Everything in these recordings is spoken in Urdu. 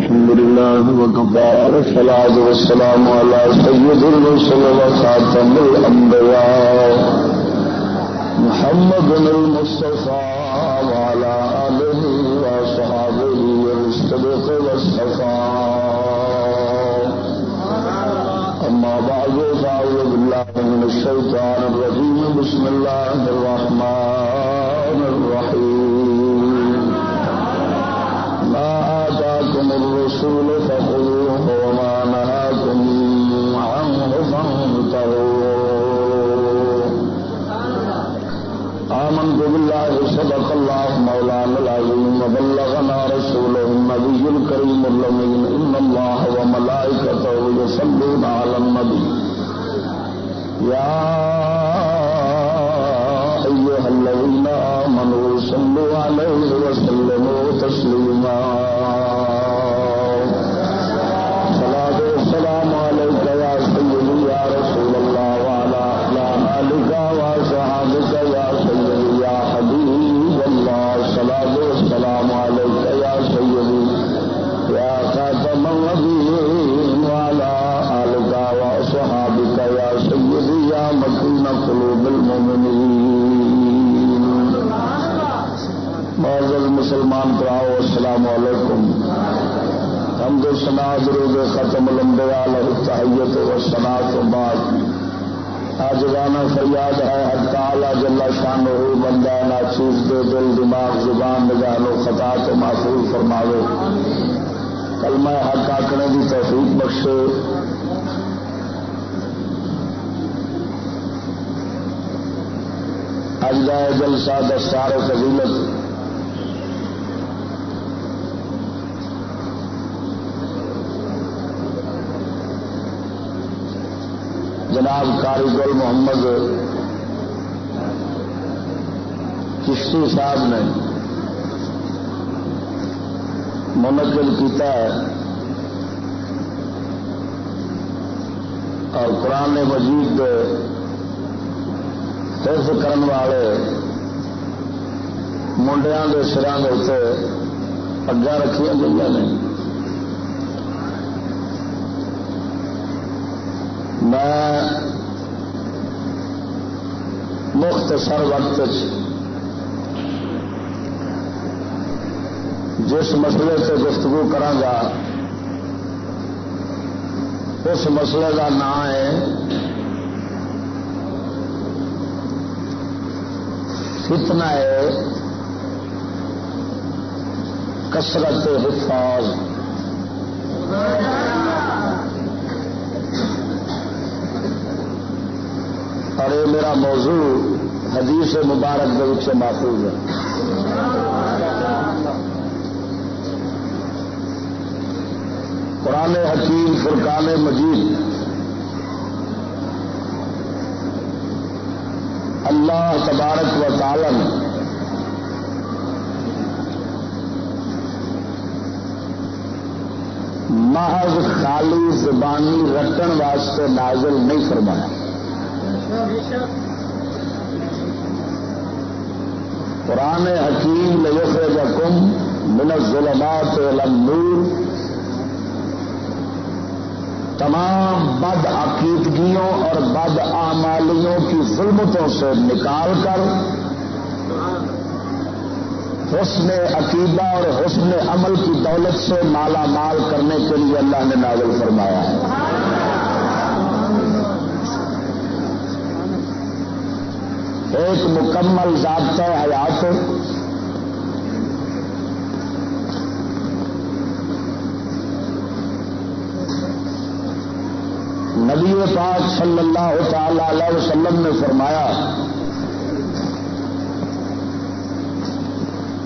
الحمد لله وكفى والصلاة والسلام على سيد الرسل وخاتم الأنبياء محمد المصطفى وعلى آله وصحابه الصدق والصفاء أما بعد، فأعوذ بالله من الشيطان الرجيم. بسم الله الرحمن الرحيم. ما آتاكم الرسول فخذوه وما نهاكم عنه فانتهوا آمنت بالله، صدق الله مولانا العظيم، وبلغنا رسوله النبي الكريم اللمين إن الله وملائكته يصلون على النبي. يا أيها الذين آمنوا صلوا عليه وسلموا تسليما. معزز مسلمان پراؤ السلام علیکم۔ ہم جو سنا درود ختم لمبیا تحیت و سنا تو بعد۔ آج گانا فریاد ہے، حق تعالی جلا شان ہو بندہ ناچیز دے دل، دماغ، زبان نگاہ و خطا تو محفوظ فرماوے۔ کلمہ حق آکنے کی توفیق بخشے۔ اج کا جلسہ دستار فضیلت۔ جناب کاری گل محمد چشتی صاحب نے منعقد کیتا ہے اور قرآن مجید حفظ کرن والے منڈیا کے سران کے اتنے اگا رکھیا گئی نے۔ میں مختصر وقت جس مسئلے سے گفتگو کرا اس مسئلے کا نام ہے فتنہ ہے کسرت حفاظ۔ اور یہ میرا موضوع حدیث مبارک کے سے محفوظ ہے۔ قرآن حکیم فرقان مجید۔ اللہ تبارک و تعالی محض خالی زبانی رٹن واسطے نازل نہیں فرمایا۔ قرآن حکیم ليخرجكم من الظلمات الى النور. تمام بد عقیدگیوں اور بد آمالیوں کی ظلمتوں سے نکال کر حسن عقیدہ اور حسن عمل کی دولت سے مالا مال کرنے کے لیے اللہ نے نازل فرمایا ہے۔ ایک مکمل ضابطہ حیات. نبی پاک صلی اللہ تعالی علیہ وسلم نے فرمایا،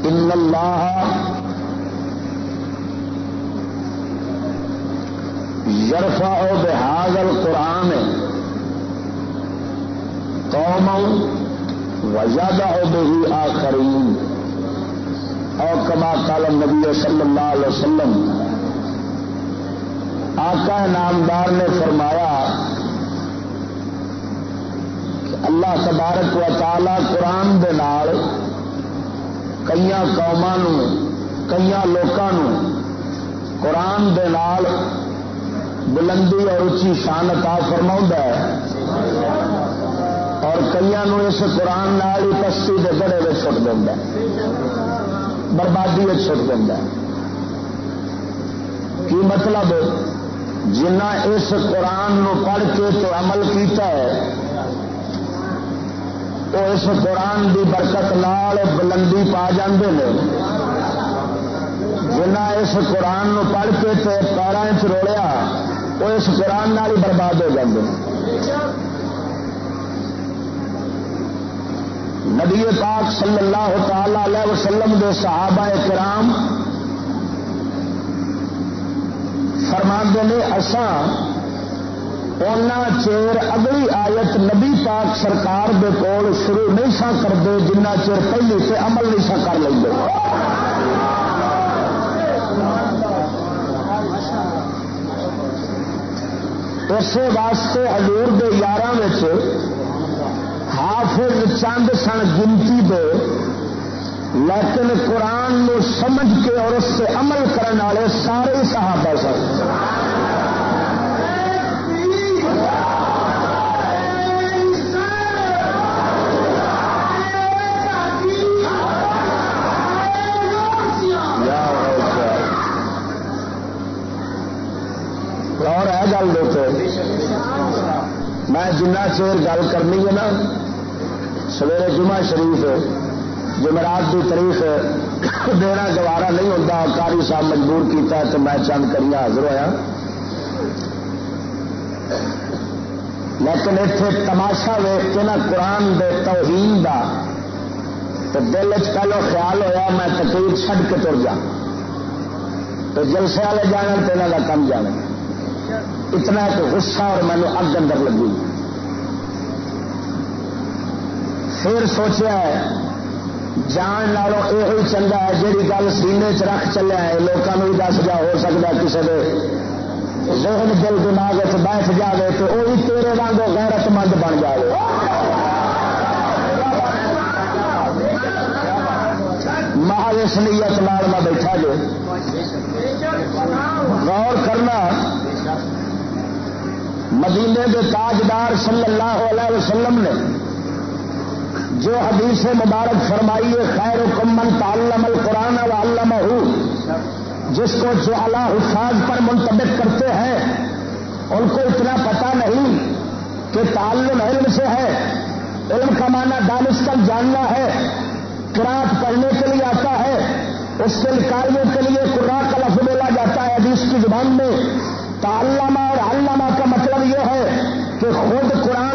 ان اللہ یرفا بحاظ القرآن قوم وزادہ ہو بہی آخرین۔ اور کما کالم نبی صلی اللہ علیہ وسلم، آقا نامدار نے فرمایا کہ اللہ تبارک و تعالی قرآن دے نال کئی قوما کئی لوگوں قرآن دے نال بلندی اور اچھی شان عطا فرما ہے۔ اور کئی اس قرآن نال ہی پستی کے بڑے میں چھٹ دینا بربادی چھٹ دینا کی مطلب؟ جنا اس قرآن نو پڑھ کے تو عمل کیتا ہے، وہ اس قرآن دی برکت نال بلندی پا جاندے ہیں جنا اس قرآن نو پڑھ کے تو پیروں چروڑیا وہ اس قرآن نال ہی برباد ہو جاتے نبی پاک صلی اللہ تعالی علیہ وسلم دے صحابہ کرام فرما نے اسان چیر اگلی آیت نبی پاک سرکار دے کول شروع نہیں سا کرتے جنہ چیر پہلی سے عمل نہیں سا کر لیں اسی واسطے حضور دے یار حافظ چند سن گنتی دے، لیکن قرآن نو سمجھ کے اور اس سے عمل کرنے والے سارے صحابہ سن۔ میں جنہ چیر گل کرنی ہے نا سویرے جمعہ شریف جمعرات کی تاریخ دینا گوارا نہیں ہوتا کاری صاحب مجبور کیتا تو میں چند کری حاضر ہوا لیکن اتنے تماشا ویخ کے نا قرآن دے توہین دا، تو دل چلو خیال ہویا، میں تقریر چھڈ کے تر جا تو جلسے والے جانا تو یہاں کا کم جانا۔ اتنا تو غصہ اور مینو اگ اندر لگی۔ پھر سوچا جان لالو یہ چنگا ہے جیڑی گل سینے چ رکھ چلیا ہے لوگوں بھی دس جا ہو سکتا کسی کے ذہن، دل، دماغ بیٹھ جائے تو وہ بھی تیرے واگ غیرت مند بن جائے محل اس نیت میں بیٹھا جو۔ غور کرنا، مدینے کے تاجدار صلی اللہ علیہ وسلم نے جو حدیث مبارک فرمائی ہے خیر کمن تعلم القرآن و علامہ جس کو جو اللہ حفاظ پر منتبک کرتے ہیں، ان کو اتنا پتا نہیں کہ تعلم علم سے ہے، علم کا معنی دانستل جاننا ہے کراط پڑھنے کے لیے آتا ہے، اس کے کاریوں کے لیے قرآن کا لفظ بولا جاتا ہے حدیث کی زبان میں۔ تعلمہ اور علامہ کا مطلب یہ ہے کہ خود قرآن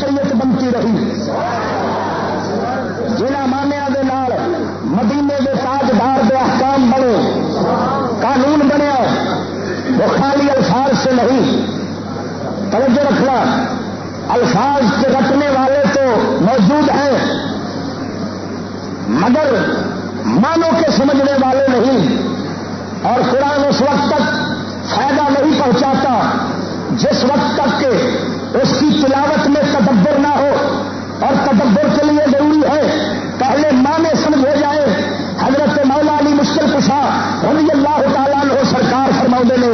شریعت بنتی رہی۔ جنہ مانیا دے نال مدینے کے تاجدار دے احکام بنے، قانون بنیا، وہ خالی الفاظ سے نہیں۔ توجہ رکھنا، الفاظ کے رکھنے والے تو موجود ہیں، مگر مانوں کے سمجھنے والے نہیں۔ اور قرآن اس وقت تک فائدہ نہیں پہنچاتا، جس وقت تک کہ اس کی تلاوت میں تدبر نہ ہو اور تدبر کے لیے ضروری ہے پہلے ماں میں سمجھ ہو جائے۔ حضرت مولا علی مشکل کشا رضی اللہ تعالیٰ ہو سرکار فرما نے،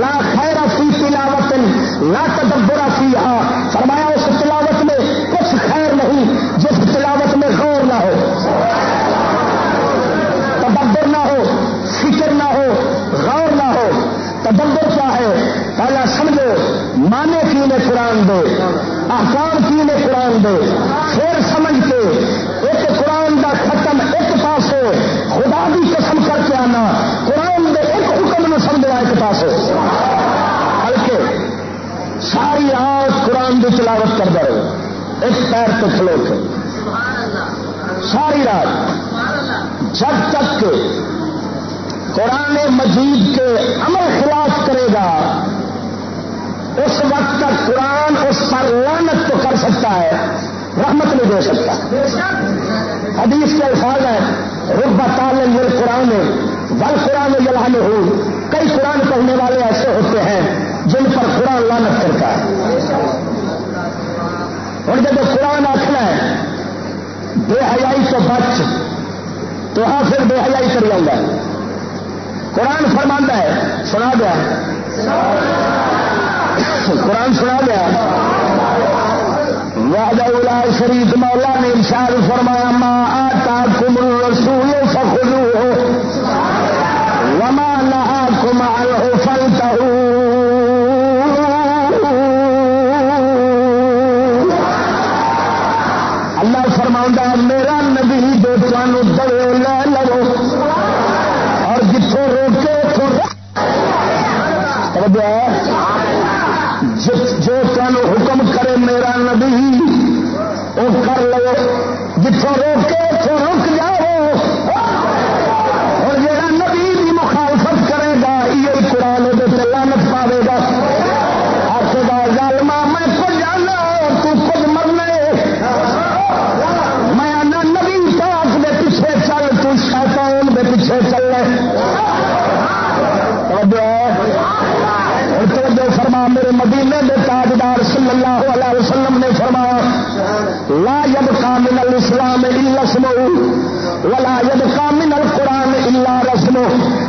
لا خیر فی تلاوت لا تدبر فی ہاں فرمایا، اس تلاوت میں کچھ خیر نہیں، جس تلاوت میں غور نہ ہو، تدبر نہ ہو، فکر نہ ہو، غور نہ ہو۔ تدبر کیا ہے؟ پہلا سمجھو مانے نے قرآن دے آکام کی نے قرآن دے پھر سمجھ کے ایک قرآن کا ختم ایک پاس خدا بھی قسم کر کے آنا، قرآن دے ایک حکم نے سمجھنا ایک پاس بلکہ ساری رات قرآن کی تلاوت کر دے ایک پیر تو کھلو کے۔ ساری رات، جب تک قرآن مجید کے عمل خلاف کرے گا اس وقت تک قرآن اس پر لانت تو کر سکتا ہے، رحمت نہیں دے سکتا۔ حدیث کے الفاظ ہے رب تعلیم یہ قرآن ول قرآن یلحان ہو کئی قرآن پڑھنے والے ایسے ہوتے ہیں جن پر قرآن لانت کرتا ہے۔ اور جب قرآن آخنا ہے، بے حیائی تو بچ، تو ہاں پھر بے حیائی کر لوں گا۔ قرآن فرماندہ ہے، سنا دیا۔ قرآن سنا دیا. وعدہ واجا شریف مولا نے ارشاد فرمایا ماں آتا کم رسول سخلو وما نہا کمال ہو اللہ فرما میرا نبی جو تمہوں دے جس میرے مدینے دے تاجدار صلی اللہ علیہ وسلم نے فرمایا، لا یب کامن الاسلام الا اسمو ولا یب کامن القرآن الا رسمو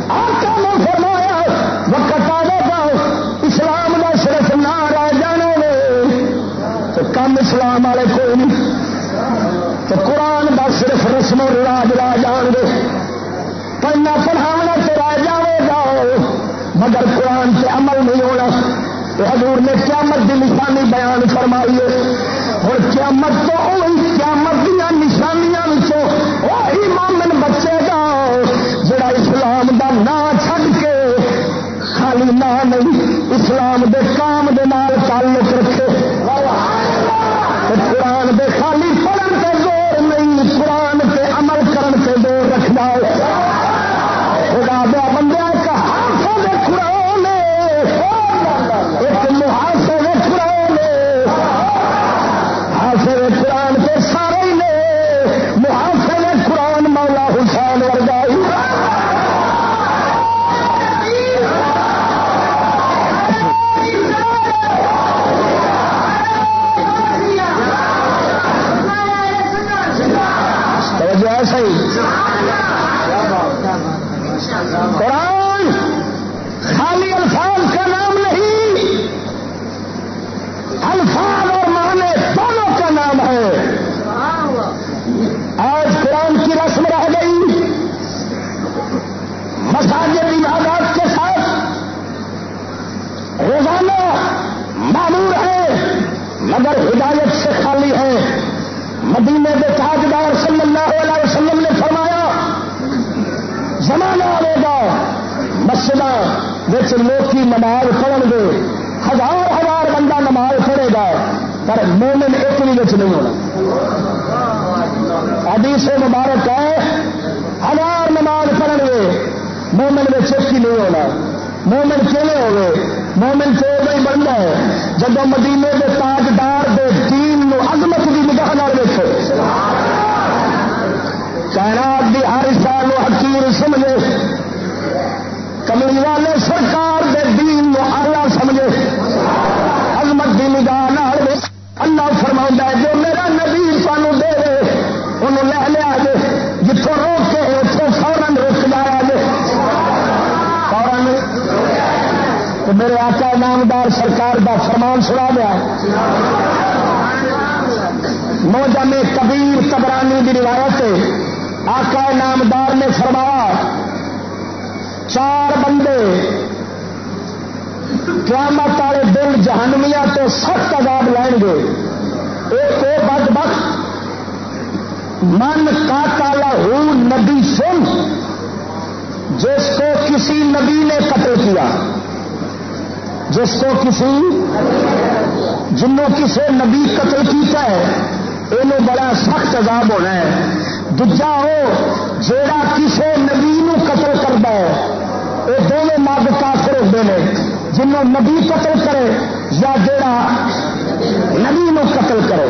آقا نے فرمایا، وقت آنے کا اسلام کا صرف نہ رہ جانے میں تو کم اسلام والے کوئی نہیں۔ تو قرآن کا صرف رسم و رواج رہ جان گے۔ پڑھنا پڑھانا تو رہ جائے گا، مگر قرآن سے عمل نہیں ہونا تو حضور نے قیامت کی نشانی بیان فرمائی ہے۔ اور قیامت تو وہی قیامت دیا نشانیاں وہی مومن بچے گا جڑا اسلام دا نام چھڈ کے خالی نہ نہیں، اسلام دے کام دے نال تعلق کملی والے سرکار دے دین نو آلہ سمجھے۔ عظمت دی نگاہ نہ اللہ فرما ہے، جو میرا نبی سانو دے دے انہوں لے لیا جے۔ جتوں روک کے اتوں فورن رک جایا جے۔ فورن تو میرے آقا نامدار سرکار دا فرمان سنا دیا۔ موجہ میں کبیر تبرانی کی روایت آقا نامدار نے فرمایا، چار بندے قیامت والے دل جہنمیا تو سخت عذاب لائن گے۔ ایک وہ بد بخت۔ من کا کالا ہوں نبی سن۔ جس کو کسی نبی نے قتل کیا۔ جس کو کسی جنوں کسی نبی قتل کیتا ہے یہ بڑا سخت عذاب ہونا ہے۔ دجا ہو جیڑا کسی نبی نو قتل کرتا ہے وہ دونوں مرد کافر ہوتے ہیں۔ جنوں نبی قتل کرے یا جڑا نبی نو قتل کرے۔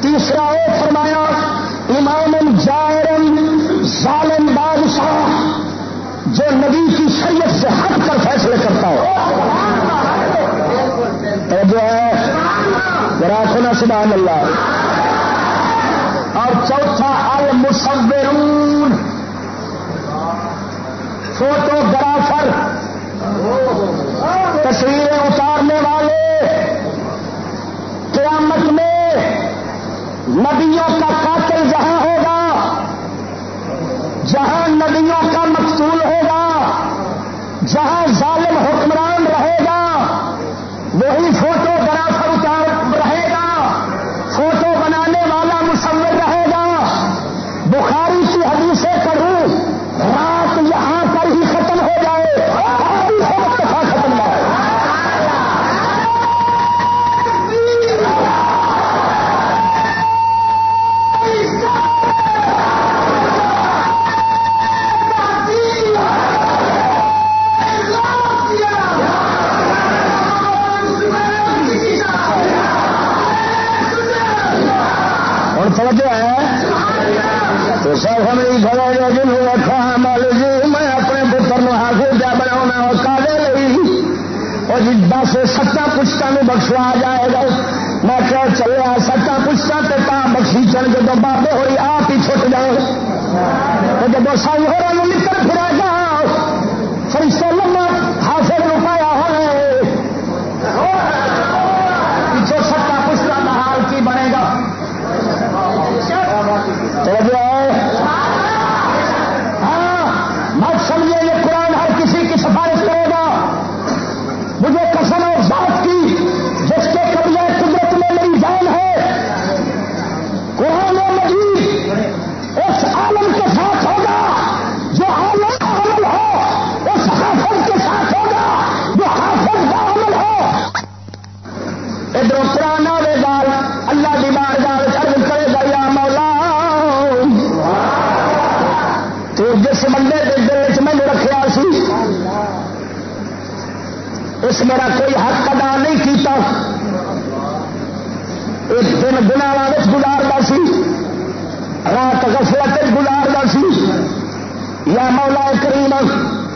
تیسرا وہ فرمایا، امام جائرن ظالم بادشاہ جو نبی کی شریعت سے ہٹ کر فیصلے کرتا ہو۔ تو جو ہے راکھنا سبحان اللہ۔ اور چوتھا، المصورون۔ فوٹوگرافر تصویریں اتارنے والے۔ قیامت میں نبیوں کا قاتل جہاں ہوگا، جہاں نبیوں کا مقصول ہوگا، جہاں ظالم حکمران رہے گا، وہی فوٹو سن جب بابے ہوئی اس میرا کوئی حق ادا نہیں کیتا۔ ایک دن گنا گزارتا سی، رات غفلت گزارتا سی۔ یا مولا کریم،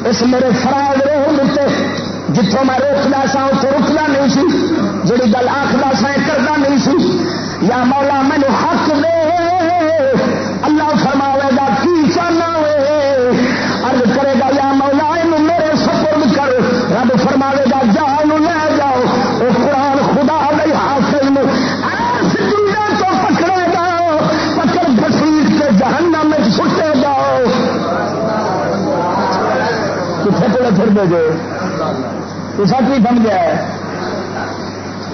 اس میرے فراغ روح دیتے جتوں میں روکنا سا اتوں رکنا نہیں سی۔ جی گل آخر سا کرنا نہیں سی۔ یا مولا مینو حق دے۔ کو پھر دے گے ایسا سمجھا ہے۔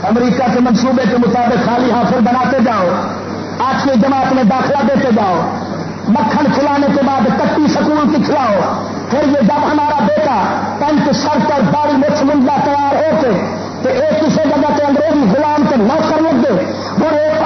امریکہ کے منصوبے کے مطابق خالی حاصل بناتے جاؤ۔ آٹھویں جماعت میں داخلہ دیتے جاؤ۔ مکھن کھلانے کے بعد کٹی سکول کی کھلاؤ۔ پھر یہ جب ہمارا بیٹا پینٹ، شرٹ اور داڑھی مچھ منڈا تیار ہو کے تو ایک کسی جگہ پہ انگریزی غلام کے نوکر لگ گئے اور ایک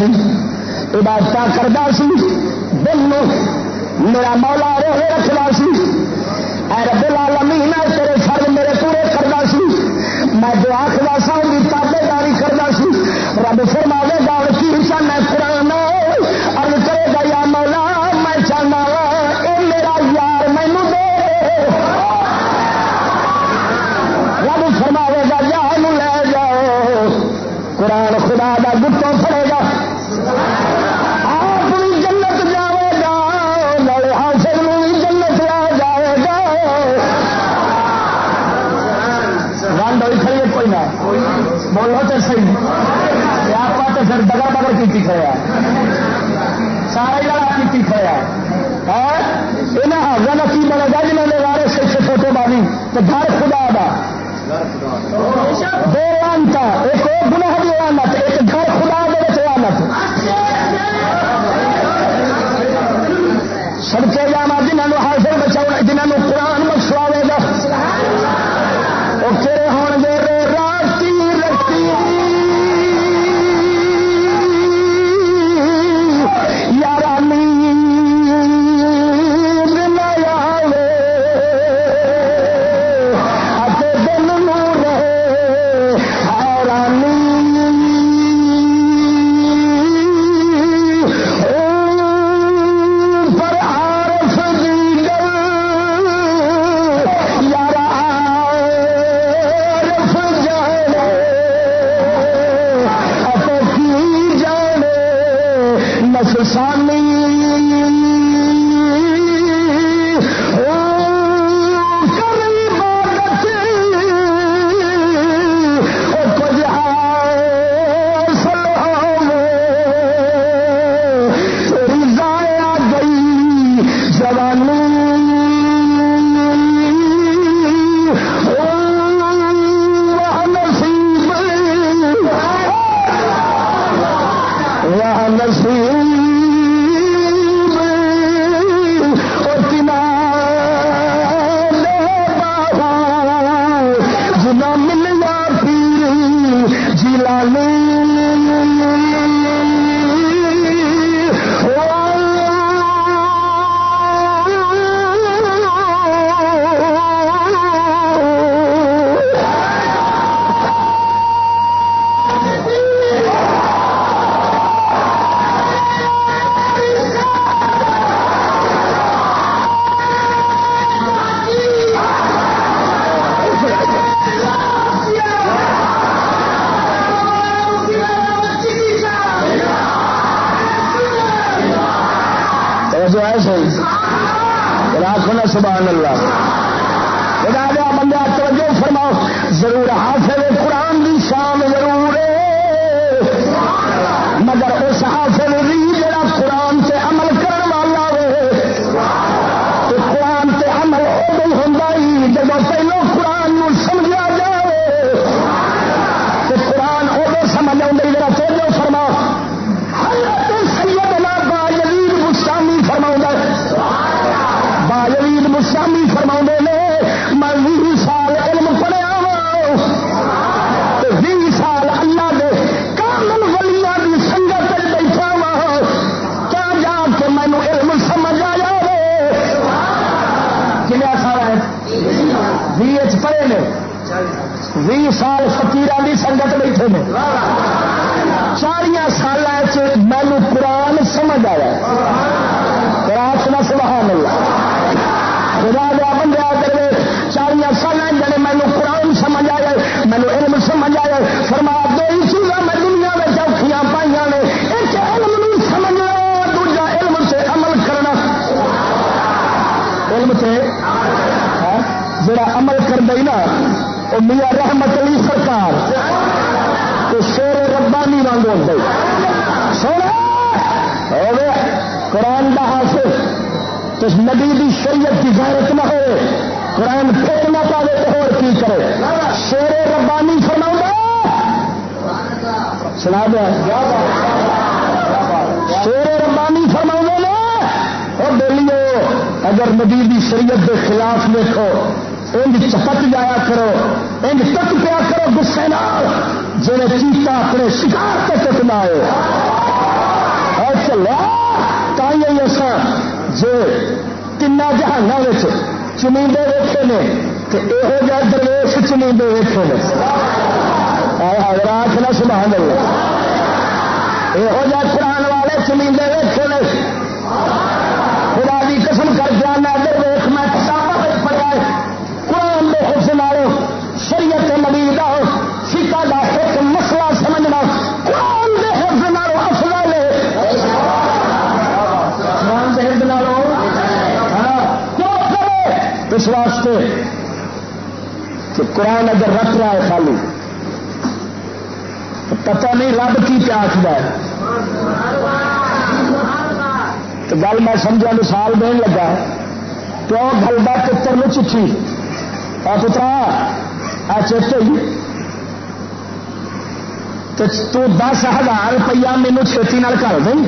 سی عبادت کرتا سی۔ دل میں میرا مولا روحے رکھتا سی۔ اے رب العالمین میں تیرے فرد میرے پورے کرتا سی۔ میں دعا سونا قرآن کا حاصل تو نبی دی شریعت کی غیرت نہ ہو قرآن پھر نہ پاوے تو اور کی کرے شیر ربانی فرما سنا دیا شیر ربانی فرما لو اور بولیے اگر نبی دی شریعت کے خلاف دیکھو انج چپک جایا کرو، انج تک پیا کرو گسے نال جی چیتا اپنے شکار سے چکنا ہے چلو تھی اصا جی کن جہانا چمیندے ویٹے نے یہو جہ درویش چنیندے ویٹے نے۔ رات نہ سنا اللہ۔ یہو جہ قرآن والے چنیندے ویٹے نے۔ خدا کی قسم کر جانا درویش میں اس واسطے کہ قرآن اگر رکھ رہا ہے خالی پتہ نہیں رب کی پیاس ہے۔ تو گل میں سمجھا، مثال دین لگا پیو گلدا پتر میں چٹھی۔ آ پترا آ چیتے ہی۔ تو دس ہزار روپیہ مینو چھتی کر دیں۔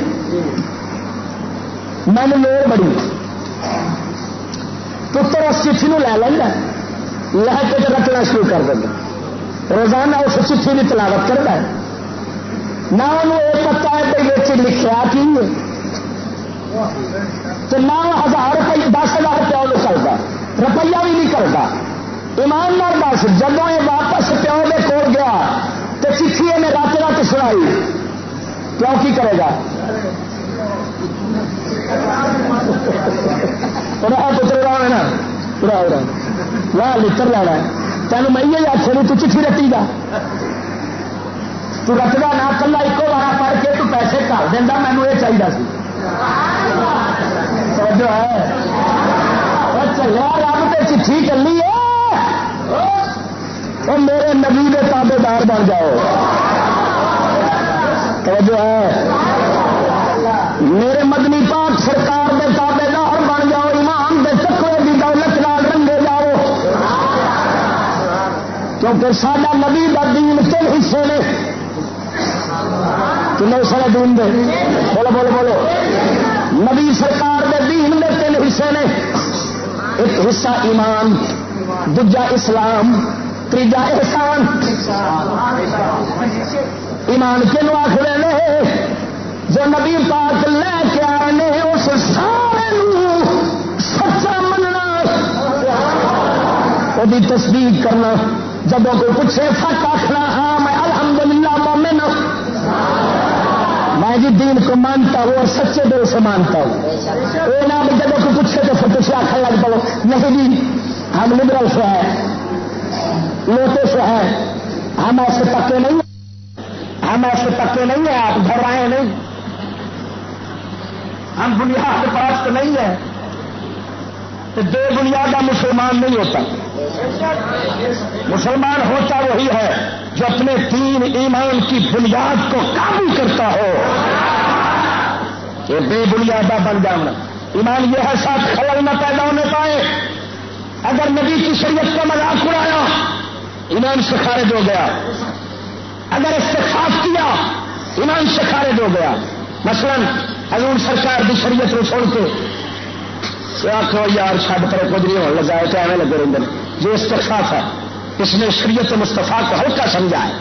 میں نے لوڑ بڑی۔ پتر اس چٹھی لے لینا لے کے رکھنا شروع کر دیں روزانہ اس چٹھی کی تلاوت کرتا ہے۔ نہ انہوں یہ پتا ہے کہ یہ لکھا کی تو نہ ہزار روپیہ، دس ہزار روپیہ نکلتا روپیہ بھی نہیں کرتا ایماندار دس جب یہ واپس پیو کے کول گیا تو چٹھی نے رات رات سنائی۔ کیوں کی کرے گا؟ پتر نا۔ پورا ہو رہا لکڑ لینا تین میں یہ آخر تو چٹھی رٹی گا تو رکھتا نہ، کلا ایک بار پڑھ کے تو پیسے کر دینا مینو یہ چاہیے سی۔ جو ہے۔ اچھا، چلیا رب تو چٹھی چلی ہے۔ اور میرے نبی کے تابے دار بن جاؤ۔ جو ہے۔ میرے مدنی پاک سرکار کے کیونکہ سارا نبی کا دین تین حصے نے۔ کنے سارے دین دے؟ بولو بولو بولو۔ نبی سرکار دے دین دے تین حصے نے۔ ایک حصہ ایمان دجا اسلام تیجا احسان۔ ایمان کنو آخر نے؟ جو نبی پاک لے کے آئے اس سارے سچا مننا۔ وہ تصدیق کرنا۔ جب کوئی پوچھے سچ آخنا ہاں میں الحمدللہ مومن میں جی دین کو مانتا ہوں اور سچے دل سے مانتا ہوں۔ وہ نہ جب کوئی پوچھے تو پھر تھی آخر لگ پڑو، نہیں جی ہم لبرل سے ہیں، لوٹے سے ہیں، ہم ایسے پکے نہیں ہم ایسے پکے نہیں ہیں، آپ گھر آئے نہیں۔ ہم بنیاد پرست نہیں ہے تو بے بنیادہ مسلمان نہیں ہوتا۔ مسلمان ہوتا وہی ہے جو اپنے تین ایمان کی بنیاد کو قابو کرتا ہو۔ یہ بے بنیادہ بن جانا ایمان یہ ہے ساتھ خلل نہ پیدا ہونے پائے۔ اگر نبی کی شریعت کا مذاق اڑایا، ایمان سے خارج ہو گیا۔ اگر اس سے خاص کیا، ایمان سے خارج ہو گیا۔ مثلا حضور سرکار کی شریعت کو چھوڑ کے آخو یار چھڈ پر کچھ نہیں ہونے لگا ہے، تو ایویں لگے رہتے ہیں جو استخاف ہے، اس نے شریعت مستفا کو ہلکا سمجھا ہے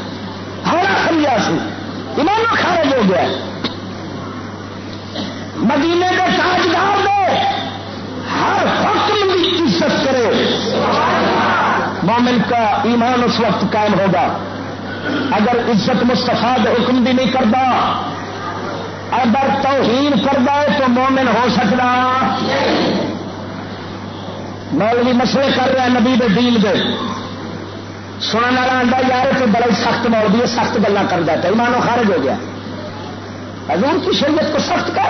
ہمارا سمجھا سی ایمان خارج ہو گیا مدینے کے تاجدار دے، ہر حکم کی عزت کرے۔ مومن کا ایمان اس وقت قائم ہوگا۔ اگر عزت مستفا حکم بھی نہیں کرتا، اگر توہین کرتا ہے تو مومن ہو سکتا۔ مولوی مسئلے کر رہا نبی دے دین دے۔ سننے والا آتا یار، تو بڑا سخت مولوی ہے، سخت گلا کرتا ہے، ایمانو خارج ہو گیا۔ حضور کی شریعت کو سخت کر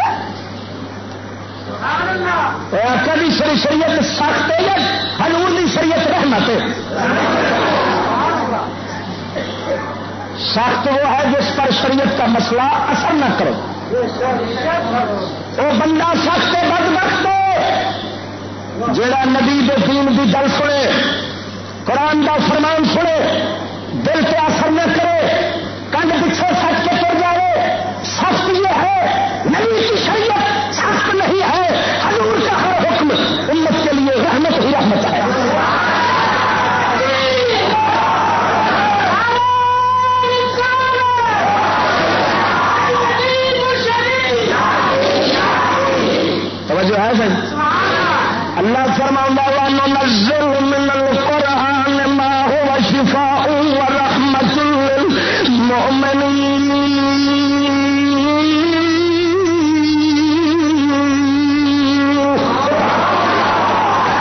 کبھی سری شریعت سخت ہے حضور کی شریعت رحمت ہے؟ سخت وہ ہے جس پر شریعت کا مسئلہ اثر نہ کرے۔ وہ بندہ سخت بد وقت جڑا نبی دین کی گل سنے، قرآن کا فرمان سنے، دل پہ اثر نہ کرے کنڈ پیچھے سچ کے تر جائے، سخت یہ ہے، نبی کی شریعت سخت نہیں ہے، حضور کا ہر حکم امت کے لیے رحمت ہی رحمت ہے۔ اللہ فرما من القرآن ما هو شفاء ورحمة للمؤمنين۔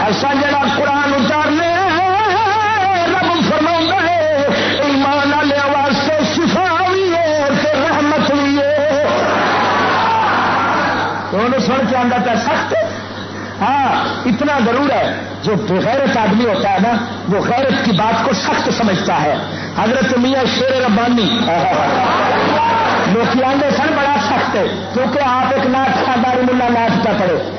ایسا جڑا قرآن اتارنے، رب فرما ہے، ایمان والے واسطے شفا بھی ہے رحمت بھی ہے۔ سن کے سخت اتنا ضرور ہے، جو بغیرت آدمی ہوتا ہے نا، وہ غیرت کی بات کو سخت سمجھتا ہے۔ حضرت میاں شیر ربانی۔ لوگ آدھے سن بڑا سخت ہے، کیونکہ آپ ایک ناچ خانداری ملا ناچ کا پڑے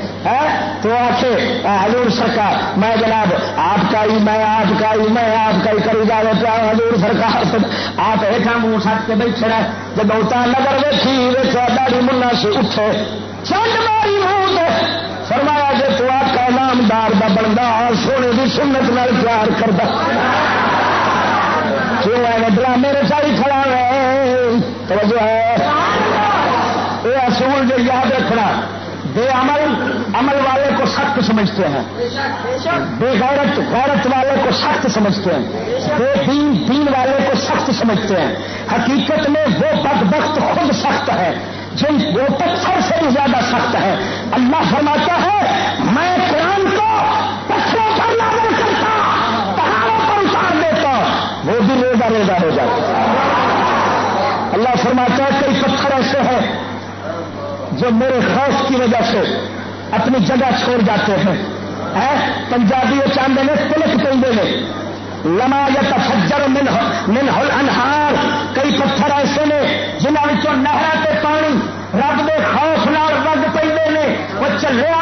تو آخے حضور سرکار، میں جناب، آپ کا ہی، میں آپ کا ہی، میں آپ کا ہی کری جا رہے پیا حضور سرکار۔ آپ ایٹا منہ سٹ کے بیٹھے جب اتنا نگر ویسی ویچو داڑی ملا سے اٹھے۔ چند ماری منہ نامدار کا بندہ سونے کی سنت نال پیار کرتا کیوں ہے ڈرامے رچائی کھڑا ہے؟ توجہ ہے۔ یہ اصول جو یاد رکھنا، بے عمل عمل والے کو سخت سمجھتے ہیں۔ بے غیرت غیرت والے کو سخت سمجھتے ہیں۔ بے دین دین والے کو سخت سمجھتے ہیں۔ حقیقت میں وہ بد بخت خود سخت ہے۔ جن وہ پتھر سے بھی زیادہ سخت ہے۔ اللہ فرماتا ہے، میں قرآن کو پتھروں پر لاگو کرتا، پہاڑوں پر اتار دیتا، وہ بھی روزہ روزہ ہو جاتا۔ اللہ فرماتا ہے، کئی پتھر ایسے ہیں جو میرے خوف کی وجہ سے اپنی جگہ چھوڑ جاتے ہیں۔ پنجابی چاندے نے پلک پہ نے لما یا تفجر من ہل انہار کئی پتھر ایسے نے جنہوں نہر کے پانی رب کے خوف نال رگ پہ نے، وہ چلیا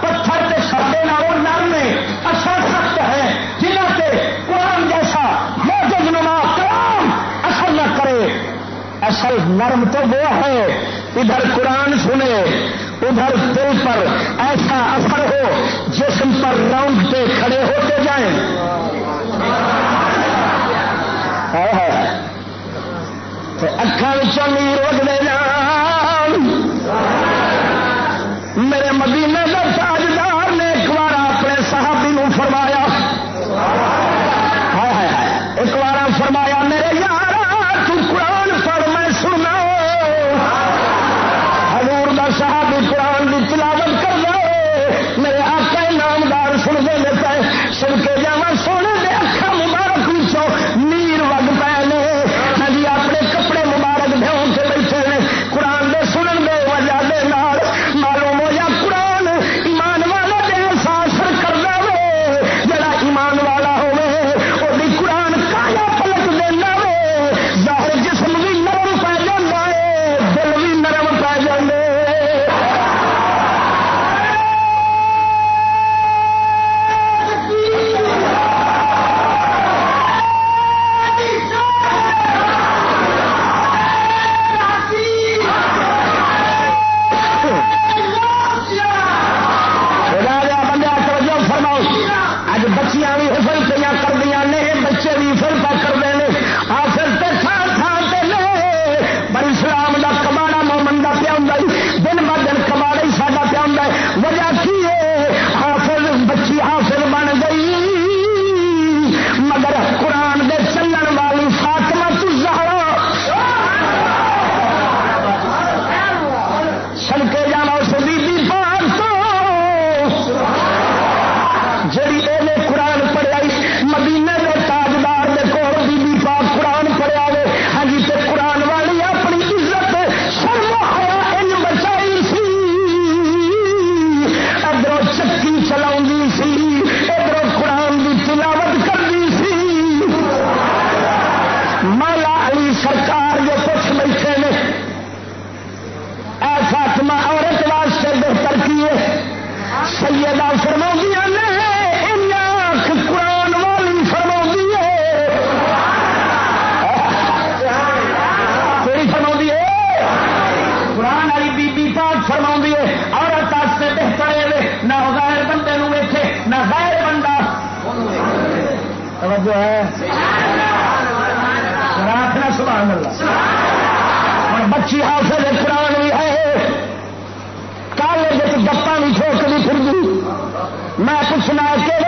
پتھر کے سبے نہ نے۔ اثر سخت ہے جنہ سے قرآن جیسا موجود نما کلام اثر نہ کرے۔ اصل نرم تو وہ ہے، ادھر قرآن سنے، ادھر دل پر ایسا اثر ہو، جسم پر راؤنڈ پہ کھڑے ہوتے جائیں۔ اکھان نیر روک جان۔ میرے مدینہ اچھی حافظ قرآن بھی ہے۔ کالج گپا بھی چھوڑ بھی پھر میں پوچھنا کہ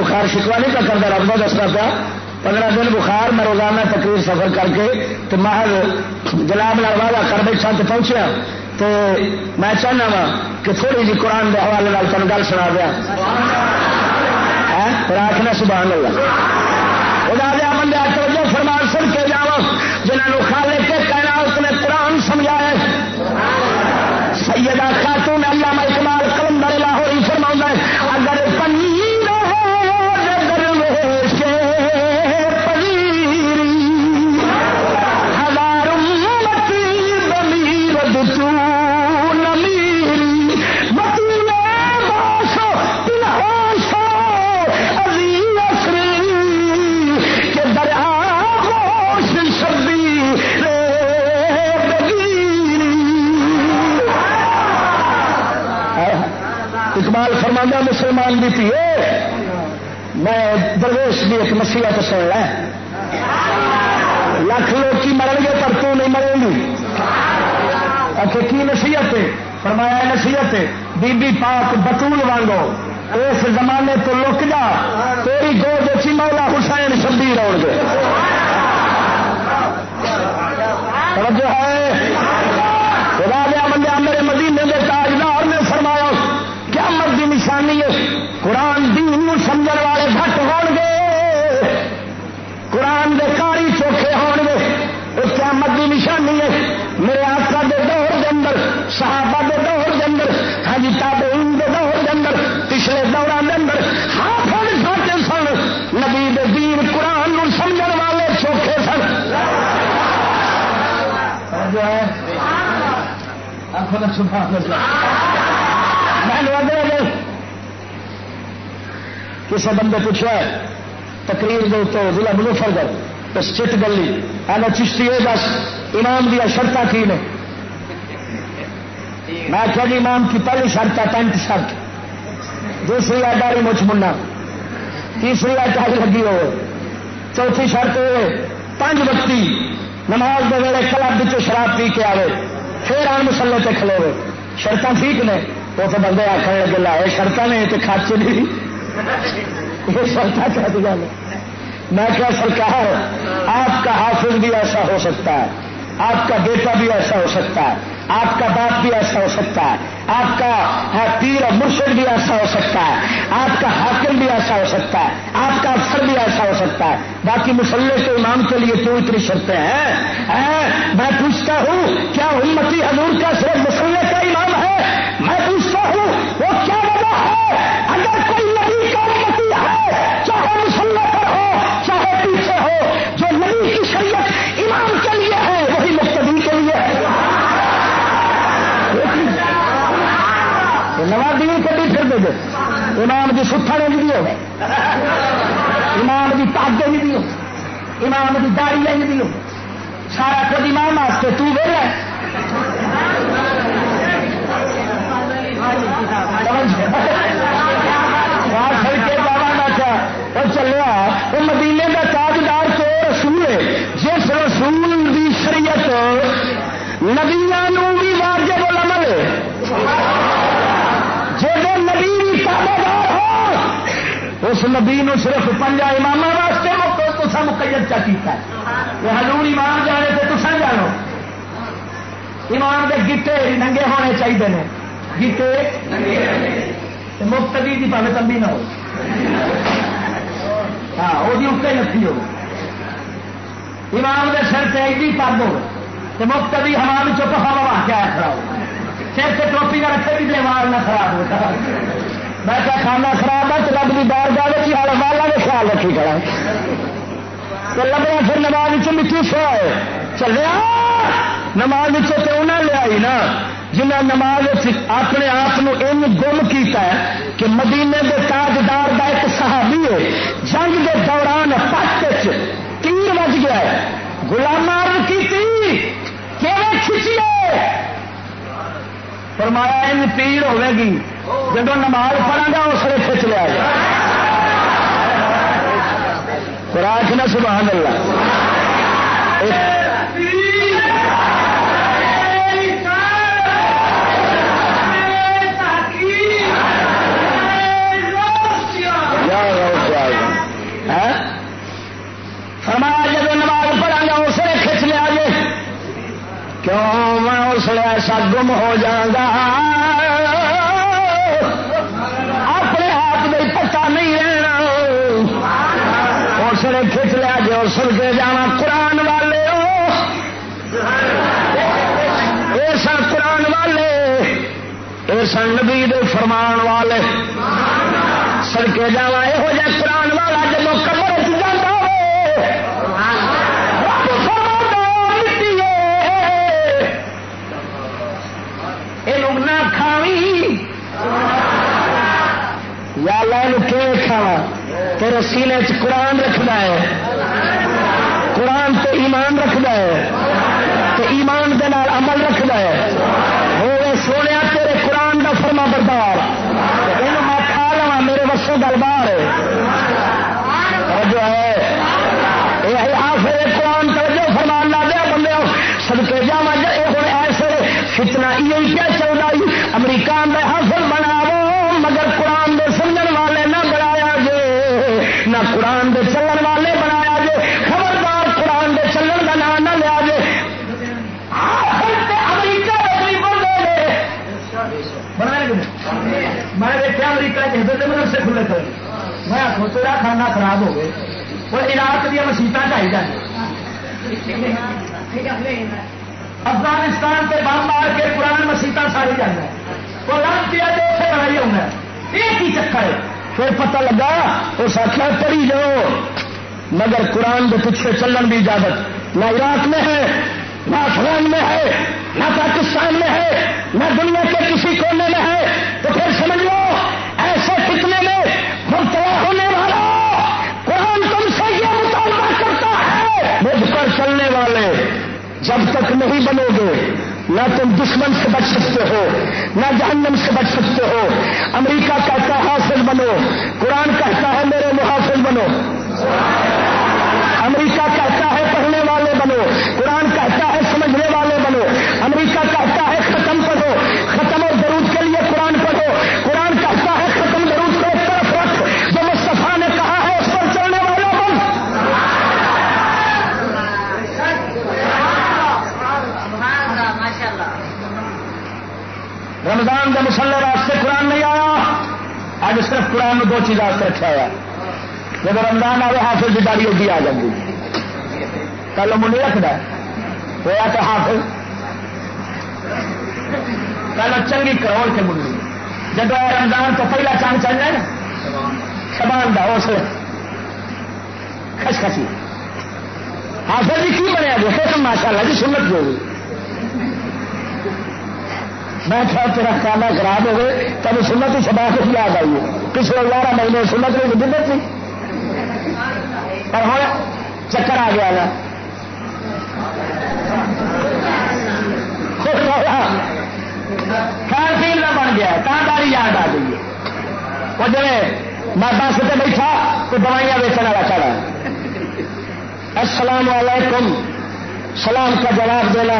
بخار شکوا نہیں کا کرتا، رب کو دستا پیا پندرہ دن بخار میں روزانہ تقریر سفر کر کے تو محض جناب لال والا کر بیٹھا تو پہنچیا۔ تو میں چاہنا وا کہ تھوڑی جی قرآن کے حوالے لال تین گل سنا دیا۔ آخنا سبحان اللہ خدا دیا بندے توجہ فرمان سن کے جاؤ۔ جنہوں خالے کے کہنا اس نے قرآن سمجھایا سیدہ خاتون علامہ اقبال کلندر لاہوری فرماؤں اگر پنیر اقبال مسلمان بھی تھی۔ میں درویش بھی ایک نصیحت سن لیں لاکھ لوگ کی مرن گے پر تو نہیں مرے گی۔ اچھا کی نصیحت ہے؟ فرمایا نصیحت بی بی پاک بطول وانگو۔ اس زمانے تو لک جا۔ تیری گود چی مولا حسین شبیر آؤ گے۔ توجہ ہے؟ خدا دیا بندہ میرے مدینے کے تاجدار نے فرمایا کیا مرضی نشانی ہے قرآن دین سمجھ والے گھٹ ہون گے۔ قرآن دے کاری چوکھے ہون گے۔ اس کیا مرضی نشانی ہے۔ میرے آقا دے دور دے اندر، صحابہ دے دور دے اندر حجی تابعین دے دور دے اندر، پچھلے دوران دے اندر حافظ ساتے سن۔ نبی دے دین قرآن نو سمجھ والے چوکھے سن۔ جو ہے؟ کسی بندے پوچھا تقریر دے تو ضلع مظفر گڑھ بس چٹ گلی آنا چشتی ہے، بس امام دیا شرط کی نے؟ میں کیا جی امام کی پہلی شرط ہے، پینٹ شرٹ دوسری ہے داری مچ منا تیسری ہے، ٹائی لگی ہو چوتھی شرط ہوئے پانچ وقتی نماز دے ویلے کلب شراب پی کے آئے پھر آن مسلے تے کھلو شرط ٹھیک نے؟ وہ تو بندے آخر لگے لائے شرط نے تو کھچ نہیں۔ یہ کیا دیا میں کیا سرکار، آپ کا حافظ بھی ایسا ہو سکتا ہے، آپ کا بیٹا بھی ایسا ہو سکتا ہے، آپ کا باپ بھی ایسا ہو سکتا ہے، آپ کا پیر اور مرشد بھی ایسا ہو سکتا ہے، آپ کا حاکم بھی ایسا ہو سکتا ہے، آپ کا افسر بھی ایسا ہو سکتا ہے۔ باقی مسلح کے امام کے لیے کیوں اتنی شرطیں ہیں؟ میں پوچھتا ہوں، کیا امتی حضور کا صرف مسلح امام کی ستھا نے بھی ہو امام کی پاگے بھی دی ہو امام کی داڑی لیں بھی ہو سارا خود امام واسطے، تو وے کے چلیا، وہ مدینے کا تاجدار تو رسول ہے۔ جس رسول دی شریعت نبیا بھی واجب العمل ہے جب نبی بھی تابے دار ہو۔ اس نبی نو صرف پنجا امام واسطے تو مقید چا کیتا ہے؟ وہ حضور امام جانے تو تصا جانو۔ امام کے گیٹے ننگے ہونے چاہیے نے۔ گیٹے مفتگی کی پہ تمبی نہ ہو۔ ہاں وہ اتنے نتی ہو۔ امام کے سر سے ایڈی پگ ہو۔ مفت بھی ہمارا چپ ہوا وا کے آیا کھڑا ہو۔ سر سے ٹوپی کتنے وال نہ خراب ہوتا میں کیا کھانا خراب ہے تو رب کی بار گاہ کی ہال والا کا خیال رکھی کرا تو لگنا پھر نماز مٹی سو ہے؟ چلے نماز تو انہیں لیا نا۔ جنہ نماز اپنے آپ ان گم کیتا ہے کہ مدینے کے تاجدار کا ایک صحابی ہے، جنگ کے دوران پٹ تیر بج گیا ہے۔ گلام کی کھچیے؟ فرمایا ان پیڑ ہوے گی جب نماز پڑھا گا اسے کھچ لیا گیا خوراک نہ سبحان اللہ۔ فرمایا جب نماز پڑھا گا اسے کھچ لیا جائے۔ کیوں؟ لیے ایسا گم ہو جاگا اپنے ہاتھ میں پتا نہیں رہنا۔ اس نے کھچ لیا جو سن کے جانا قرآن والے۔ ہو سن قرآن والے یہ سن نبی فرمان والے۔ سڑکے کے جا یہ نہ کھاوی۔ یا لائن کے کھاوا تیرے سینے چ قرآن رکھنا ہے۔ قرآن تو ایمان رکھنا ہے۔ تو ایمان دے نال عمل رکھنا ہے۔ ہوئے سونے، تیرے قرآن دا فرما بردار۔ یہ میں کھا لوا میرے وسوں گل باہر جو تیرا کھانا خراب ہو گئے وہ عراق دیا مسیطا چاہیے افغانستان سے بم مار کے قرآن مسیطا ساری جانا وہ لگ دیا جو اتنے لڑائی ہونا ایک ہی چکر ہے۔ پھر پتہ لگا، اس آخیا، پڑھی جاؤ۔ مگر قرآن کے پیچھے چلن کی اجازت۔ نہ عراق میں ہے، نہ افغان میں ہے، نہ پاکستان میں ہے، نہ دنیا کے کسی کونے میں ہے۔ تو پھر سمجھ لو، ایسے کتنے میں مبتلا ہونے والے، جب تک نہیں بنو گے، نہ تم دشمن سے بچ سکتے ہو، نہ جہنم سے بچ سکتے ہو۔ امریکہ کہتا ہے حاصل بنو۔ قرآن کہتا ہے، میرے محافظ بنو۔ امریکہ کہتا ہے، پڑھنے والے بنو قرآن کہتا ہے سمجھنے والے بنو امریکہ کہتا ہے ختم پڑھو ختم اور درود کے لیے قرآن پڑھو قرآن کہتا ہے ختم درود کو ایک طرف رکھ جو مصطفیٰ نے کہا ہے اس پر چلنے والا بن رمضان کا مسلح راستے قرآن نہیں آیا۔ آج صرف قرآن میں دو چیز واسطے رکھا ہوا جب رمضان آئے حافظ کی داری ہوگی آ جاتی کل منڈی رکھتا ہوا تو حافظ۔ کل چنگی کروڑ کے منڈی جب رمضان تو پہلا چاند چل جائے نا؟ شبان کا اس خسخسی حافظ جی کی بنیا جو؟ ماشاء اللہ جی سنت جو ہوئی میں کیا تیرا کھانا خراب ہو گئے تب سنت ہی سبا کے یاد آئیے پچھلے گیارہ مہینے سنت نہیں بدت تھی اور ہوں، چکر آ گیا نا۔ کھان پیل کا بن گیا کہاں باری یاد آ گئی وہ جی میں بس سے بیٹھا، تو دوائیاں بیچنے والا چڑھا السلام علیکم۔ سلام کا جواب دینا۔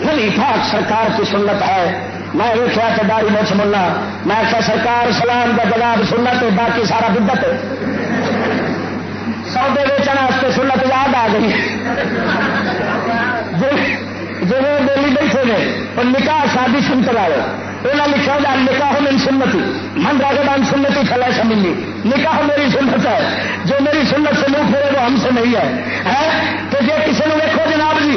نبی پاک سرکار کی سنت ہے۔ میں ویچا تو داری مچ ملنا میں کیا سرکار سلام کا جواب سنت ہے، باقی سارا بدت سودے ویچن واسطے سنت یاد آ گئی۔ جی, جی، بولی بیٹھے نے اور نکاح شادی سنت والے انہیں لکھا جا نکاح من سنتی من راگدان سنتی کھلا سمجھنی نکاح میری سنت ہے۔ جو میری سنت سے منہ پھیرے وہ ہم سے نہیں ہے۔ تو جی کسی نے دیکھو جناب جی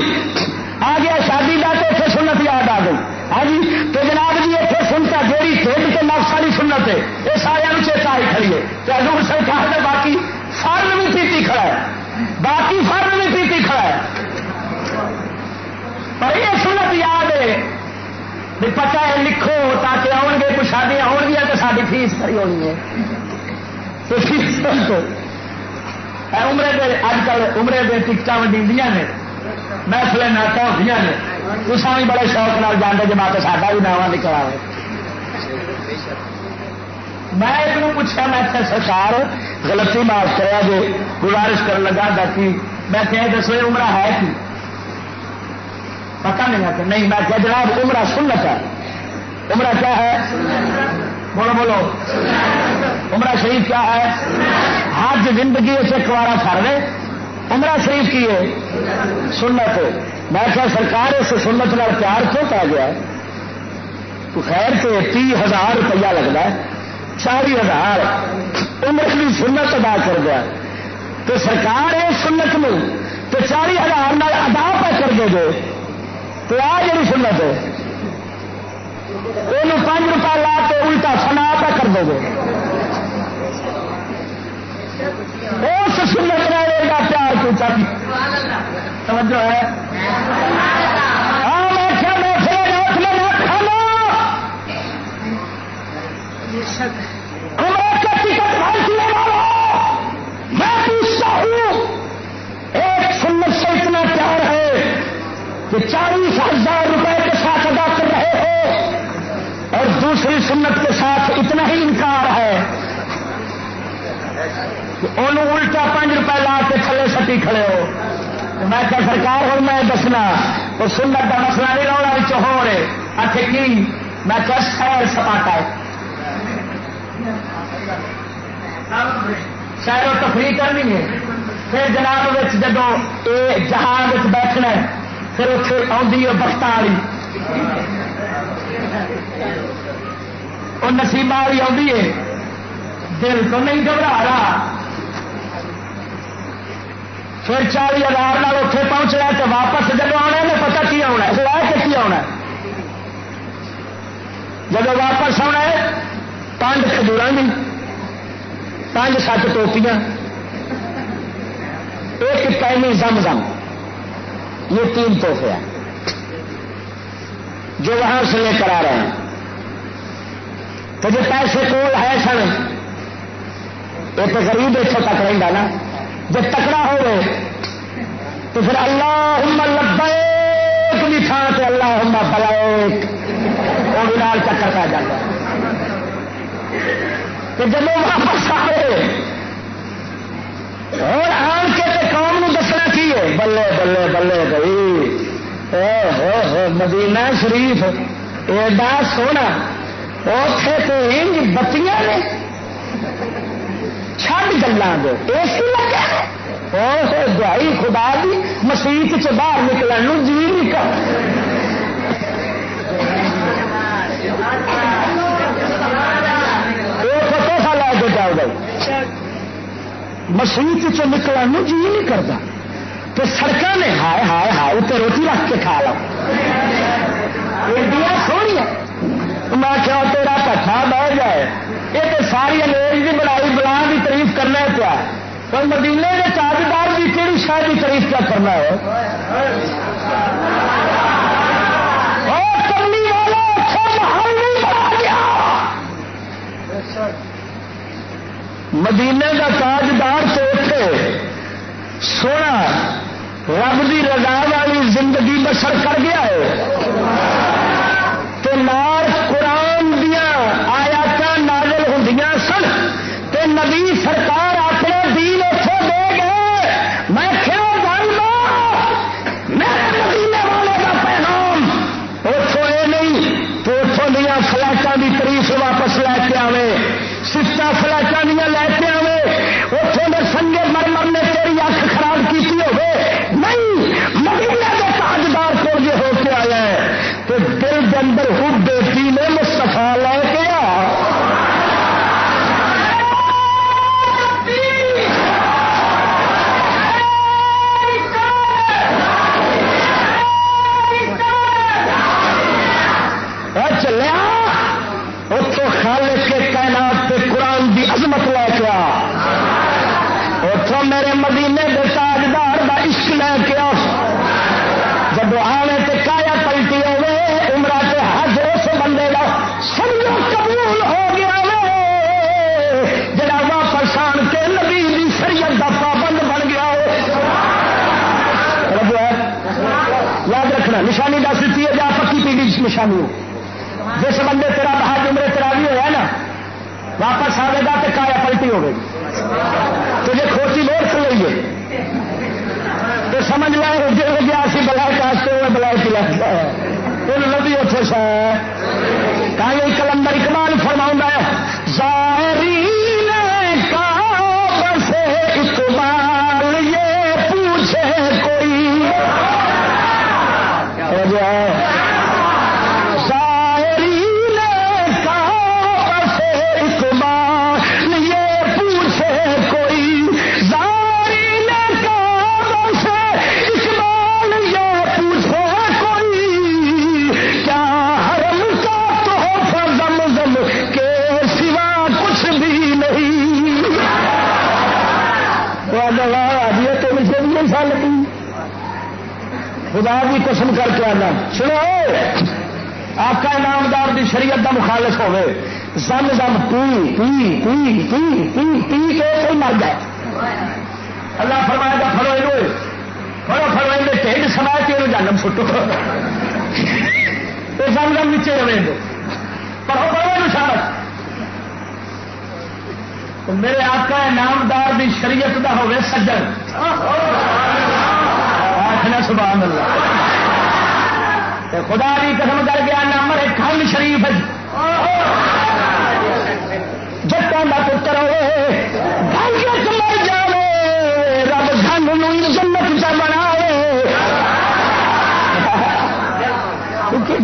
آ گیا شادی کا تو اتنے سنت یاد آ گئی۔ ہاں جی تو جناب جی اتنے سنتا جیڑی ٹھیک کے نفس والی سنت ہے یہ سارے چیتا آئی کھڑی ہے۔ تو حضور سرکار نے باقی فرن بھی پیتی کھڑا ہے۔ باقی فرن بھی پیتی کھڑا ہے۔ پر یہ سنت یاد ہے بھی پتا ہے، لکھو تاکہ آؤ گے، کچھ شادیاں ہو گیا تو ساری فیس کھڑی ہونی ہے۔ تو فیس عمرے دے، اج کل عمرے دے ٹکٹاں ونڈی نے۔ محفل ناٹا ہوتی نے۔ تصا بھی بڑے شوق نال جانے جب آ ساڈا بھی نواں نکل آئے میں ایک پوچھا، میں کہ سرکار غلطی معاف کرا جی گزارش کر لگا کہ میں کہ دسو عمرہ ہے کی؟ پتا نہیں کہ نہیں، میں کہ جناب، عمرہ سنت ہے۔ عمرہ کیا ہے؟ بولو بولو۔ عمرہ شریف کیا ہے؟ حج زندگی اسے کوارا کر رہے عمرہ شریف کی ہے، سنت میں کیا سرکار اس سنت نال پیار کیوں پا گیا؟ تو خیر سے تی ہزار روپیہ لگتا ہے چالی ہزار۔ عمر کی سنت ادا کر دیا۔ تو سرکار اس سنت میں تو چالی ہزار ادا پہ کر دے گے تو آ جی سنت ہے وہ پانچ روپئے لا کے الٹا سنا پہ کر دو گے اس سنت رہے گا پیار کو چاہیے توجہ ہے۔ ہاں، میں ٹکٹ بھائی میں پوچھتا ہوں۔ ایک سنت سے اتنا پیار ہے کہ چالیس ہزار روپئے کے ساتھ ادا کر رہے ہو اور دوسری سنت کے ساتھ اتنا ہی انکار ہے۔ انہوں الٹا پانچ روپئے لا کے تھلے سٹی کھڑے ہو۔ میں کیا سرکار ہوں، میں دسنا۔ تو سنت کا مسئلہ نہیں رولا بچ ہو رہے آخ کی؟ میں کیا سیر سپاٹا ہے۔ شہر و تفریح کرنی ہے۔ پھر جناب جب یہ جہاز بیٹھنا ہے، پھر اتنے آدھی بخت والی وہ نسیبہ والی آدھی ہے۔ دل تو نہیں گھبرا رہا۔ پھر چالی ہزار نال اتنے پہنچنا تو واپس جب آنا تو پتا کی آنا پھر آ کے کی آنا جب واپس آنا ہے، پانچ کھجور کی پانچ سات ٹوپیاں۔ ایک پہلی زم زم یہ تین تحفے ہیں۔ جو وہاں سے لے کر آ رہے ہیں۔ تو جو پیسے کول ہے سن، یہ تو غریب اتوں تک رہا نا۔ جب تکڑا ہو گئے، تو پھر اللہ لبیک بھی تھان سے اللہ بلائک وہ بھی لال چکر پہ جاتا کہ جب واپس آئے اور آن کے تے قوم نو دسنا کی ہے؟ بلے بلے بلے بھائی۔ مدینہ شریف، ایڈا سونا اتے تو انج بتیاں نے۔ چھڈ گلا دو اے دہائی خدا دی مسیح چ باہر نکلنے جی نہیں کر۔ لے کے جاؤ گا مسیح چ نکلنے جی نہیں کرتا تو سڑک نے ہائے ہائے ہائے اتنے روٹی رکھ کے کھا لو سونی میں کیا تیرا پٹھا بہ جائے۔ یہ تو ساری انگریز کی بڑائی بلا کی تعریف کرنا پیا پر مدینے کے تاجدار کی کہڑی شاید کی تعریف کیا کرنا ہے؟ مدینے کا تاجدار تو اٹھے، سونا، رب کی رضا والی زندگی بسر کر گیا ہے۔ تو نار قرآن دیا آیات نازل ہوں سن تو نبی سرکار اپنے دین اتوں دے گئے میں کیوں جاننا میرے مدینے والے کا پیغام اتوں یہ نہیں تو اتوں دیا فلائٹوں کی تاریخ واپس لے کے آئے سفت فلائٹوں دیا لے کے آئے اتوں کے سنگے مر مر نے تیری اکھ خراب کی ہوگی نہیں مدینے کے تاجدار کو یہ ہو کے آیا ہے تو دل نشانی ہو جس بندے تیرا بہا جمرے تیرا بھی ہوا نا، واپس آئے گا تو کایا پلٹی ہو گئی تجھے کھوتی بہت کر لیے تو سمجھ لو جو ہو گیا سی بلائے کاستے ہوئے بلائے پلا۔ ان لبی اتنے سا کہیں کلندر اقبال فرماؤں ہے ظاہری خدا کی قسم کر کے آنا. سنو. آقا نامدار دی شریعت دا مخالف ہوے زم زم پی پی پی پی پی پی کے کوئی مر جائے. اللہ فرمائے گا فرو یہ فرو فرو یہ ٹھنڈ سما کے یہ جانم سٹو. تو زم زم نیچے رہے دو پڑھو پڑھو شامت میرے آقا نامدار دی شریعت دا ہوے سجن. سبحان اللہ۔ خدا کی قسم کر گیا نمبر ایک کھنڈ شریف جتوں کا پتر ہوئے مر رب گھنگ جنت چ بنا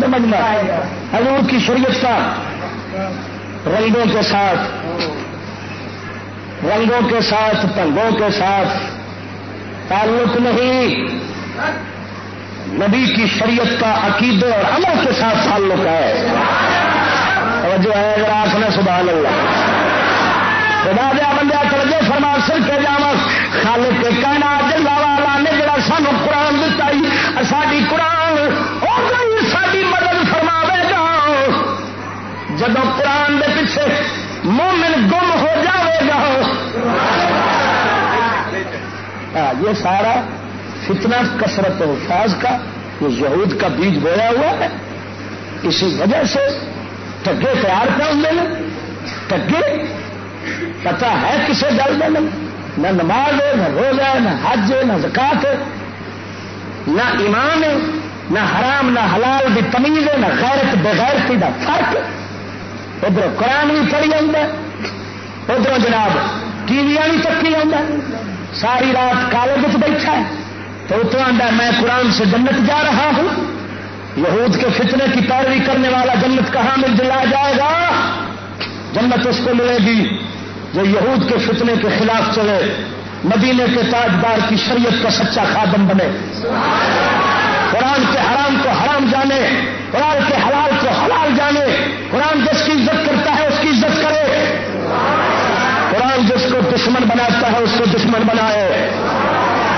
سمجھنا حضور کی شریعت کا رنگوں کے ساتھ، رنگوں کے ساتھ، پنگوں کے ساتھ، تعلق نہیں۔ نبی کی شریعت کا عقیدے اور عمل کے ساتھ تعلق ہے۔ اور جو ہے اگر آپ نے، سبحان اللہ۔ خدا دیا بندہ توجہ فرما، سر کے جاوا خالق کے کہنا جلا والا نے جڑا سانو قرآن دتا ساری قرآن ساری مدد فرماوے گا۔ جب قرآن دے پیچھے مومن گم ہو جاوے گا۔ ہاں، یہ سارا فتنہ کثرت الفاظ کا، یہ یہود کا بیج بویا ہوا ہے۔ اسی وجہ سے ٹگے تیار کر لیں۔ ٹگے پتا ہے کسے گل میں نہ نماز ہے، نہ روزہ ہے، نہ حج ہے، نہ زکات ہے۔ نہ ایمان ہے، نہ حرام، نہ حلال کی تمیز ہے، نہ غیرت، بغیرتی کا فرق۔ ادھر قرآن بھی پڑی ادھر جناب ٹی وی بھی چکی آ ساری رات کالج بیٹھا ہے۔ تو اتنا آدھا میں قرآن سے جنت جا رہا ہوں۔ یہود کے فتنے کی پیروی کرنے والا جنت کہاں مل جلا جائے گا؟ جنت اس کو ملے گی جو یہود کے فتنے کے خلاف چلے، مدینے کے تاجدار کی شریعت کا سچا خادم بنے۔ قرآن کے حرام کو حرام جانے، قرآن کے حلال کو حلال جانے۔ قرآن جس کی عزت کرتا ہے، اس کی عزت کرے۔ قرآن جس کو دشمن بناتا ہے، اس کو دشمن بنائے۔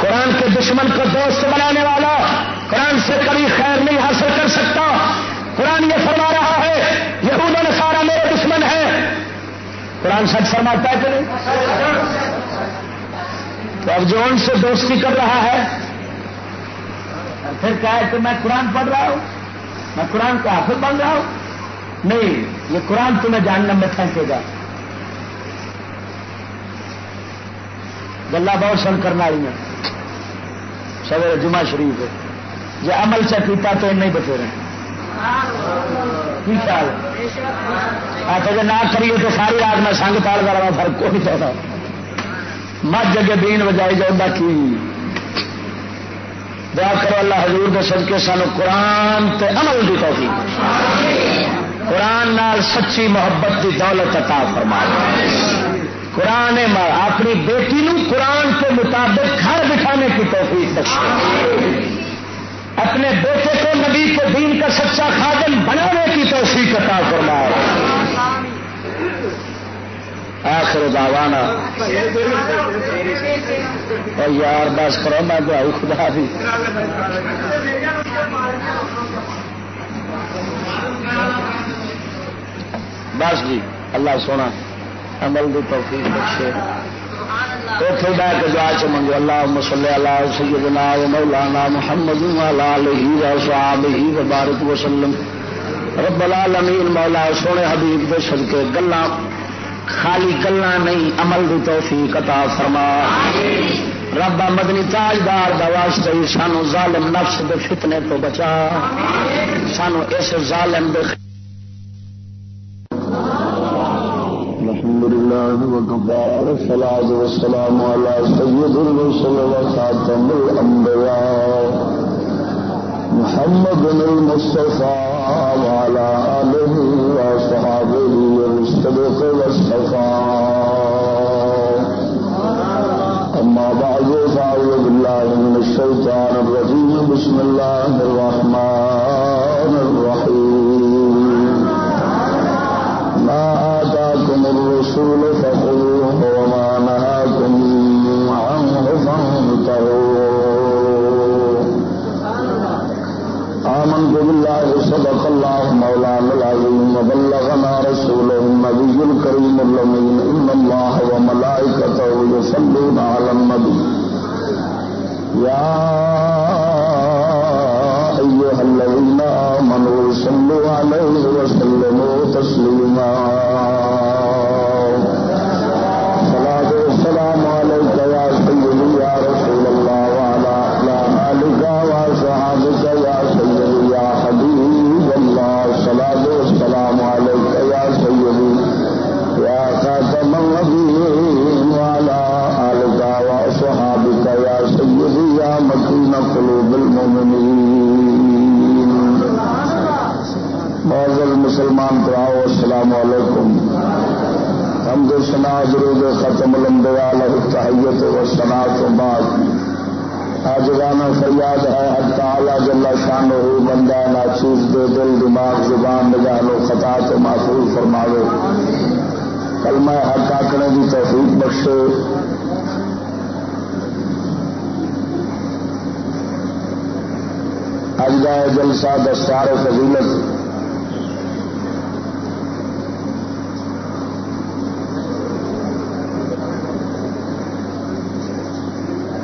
قرآن کے دشمن کو دوست بنانے والا قرآن سے کبھی خیر نہیں حاصل کر سکتا۔ قرآن یہ فرما رہا ہے، یہود نے سارا میرے دشمن ہے قرآن سچ فرماتا ہے کہ نہیں؟ تو اب جو ان سے دوستی کر رہا ہے، پھر کہا ہے کہ میں قرآن پڑھ رہا ہوں، میں قرآن کا حافظ بن رہا ہوں۔ نہیں، یہ قرآن تمہیں جاننا میں پھینکے گا۔ گلا بہت سن کرنا رہی ہیں۔ سویر جمعہ شریف ہے۔ جی عمل سے پیتا تو نہیں بچے رہے خیال؟ آپ جی نہ کریے تو ساری رات میں سنگ تال کر رہا، فرق کو نہیں چاہتا مت جگہ دین بجائی جاؤں کی؟ دعا کرو اللہ حضور کے سد کے سانو قرآن تے عمل دی توفیق قرآن نال سچی محبت کی دولت عطا فرما قرآن مار اپنی بیٹی نو قرآن کے مطابق گھر بٹھانے کی توفیق بخشے اپنے بیٹے کو نبی کے دین کا سچا خادم بنانے کی توفیق عطا فرمائے۔ آخر دعوانا۔ اور یار، بس کرو، میں دعائی خدا بھی بس جی اللہ سونا۔ عمل دی توفیق بخشے۔ اتنے بہ کے دعا چ منگو اللہ مسلے اللہ سیدنا و مولانا محمد والا علیہ و صحابہ وسلم۔ رب العالمین مولا سونے حبیب دے صدقے گلا خالی گلا نہیں، عمل دی توفیق عطا فرما۔ رب مدنی تاجدار دا واسطے سانو ظالم نفس دے فتنے تو بچا۔ سانو اس ظالم دے الحمد لله وكفى والصلاة والسلام على سيد الرسل وخاتم الأنبياء محمد المصطفى وعلى آله وصحابه الصدق والصفاء أما بعد، فأعوذ بالله من الشيطان الرجيم. بسم الله الرحمن الرسول فخذوه وما نهاكم عنه فانتهوا آمنت بالله، صدق الله مولانا العظيم، وبلغنا رسوله النبي الكريم اللمين إن الله وملائكته يصلون على النبي. يا أيها الذين آمنوا صلوا عليه وسلموا تسليما. معذر مسلمان کراؤ السلام علیکم۔ ہم تو سنا درود ختم لمبیا تحیت و سنا تو بعد۔ آج گانا فریاد ہے تعالی جلا شان ہو بندہ ناچیز دے دل، دماغ، زبان، نگاہ و خطا تو محفوظ فرماوے۔ کل میں حق آکڑے کی توفیق بخشے۔ اج کا جلسہ دستار فضیلت۔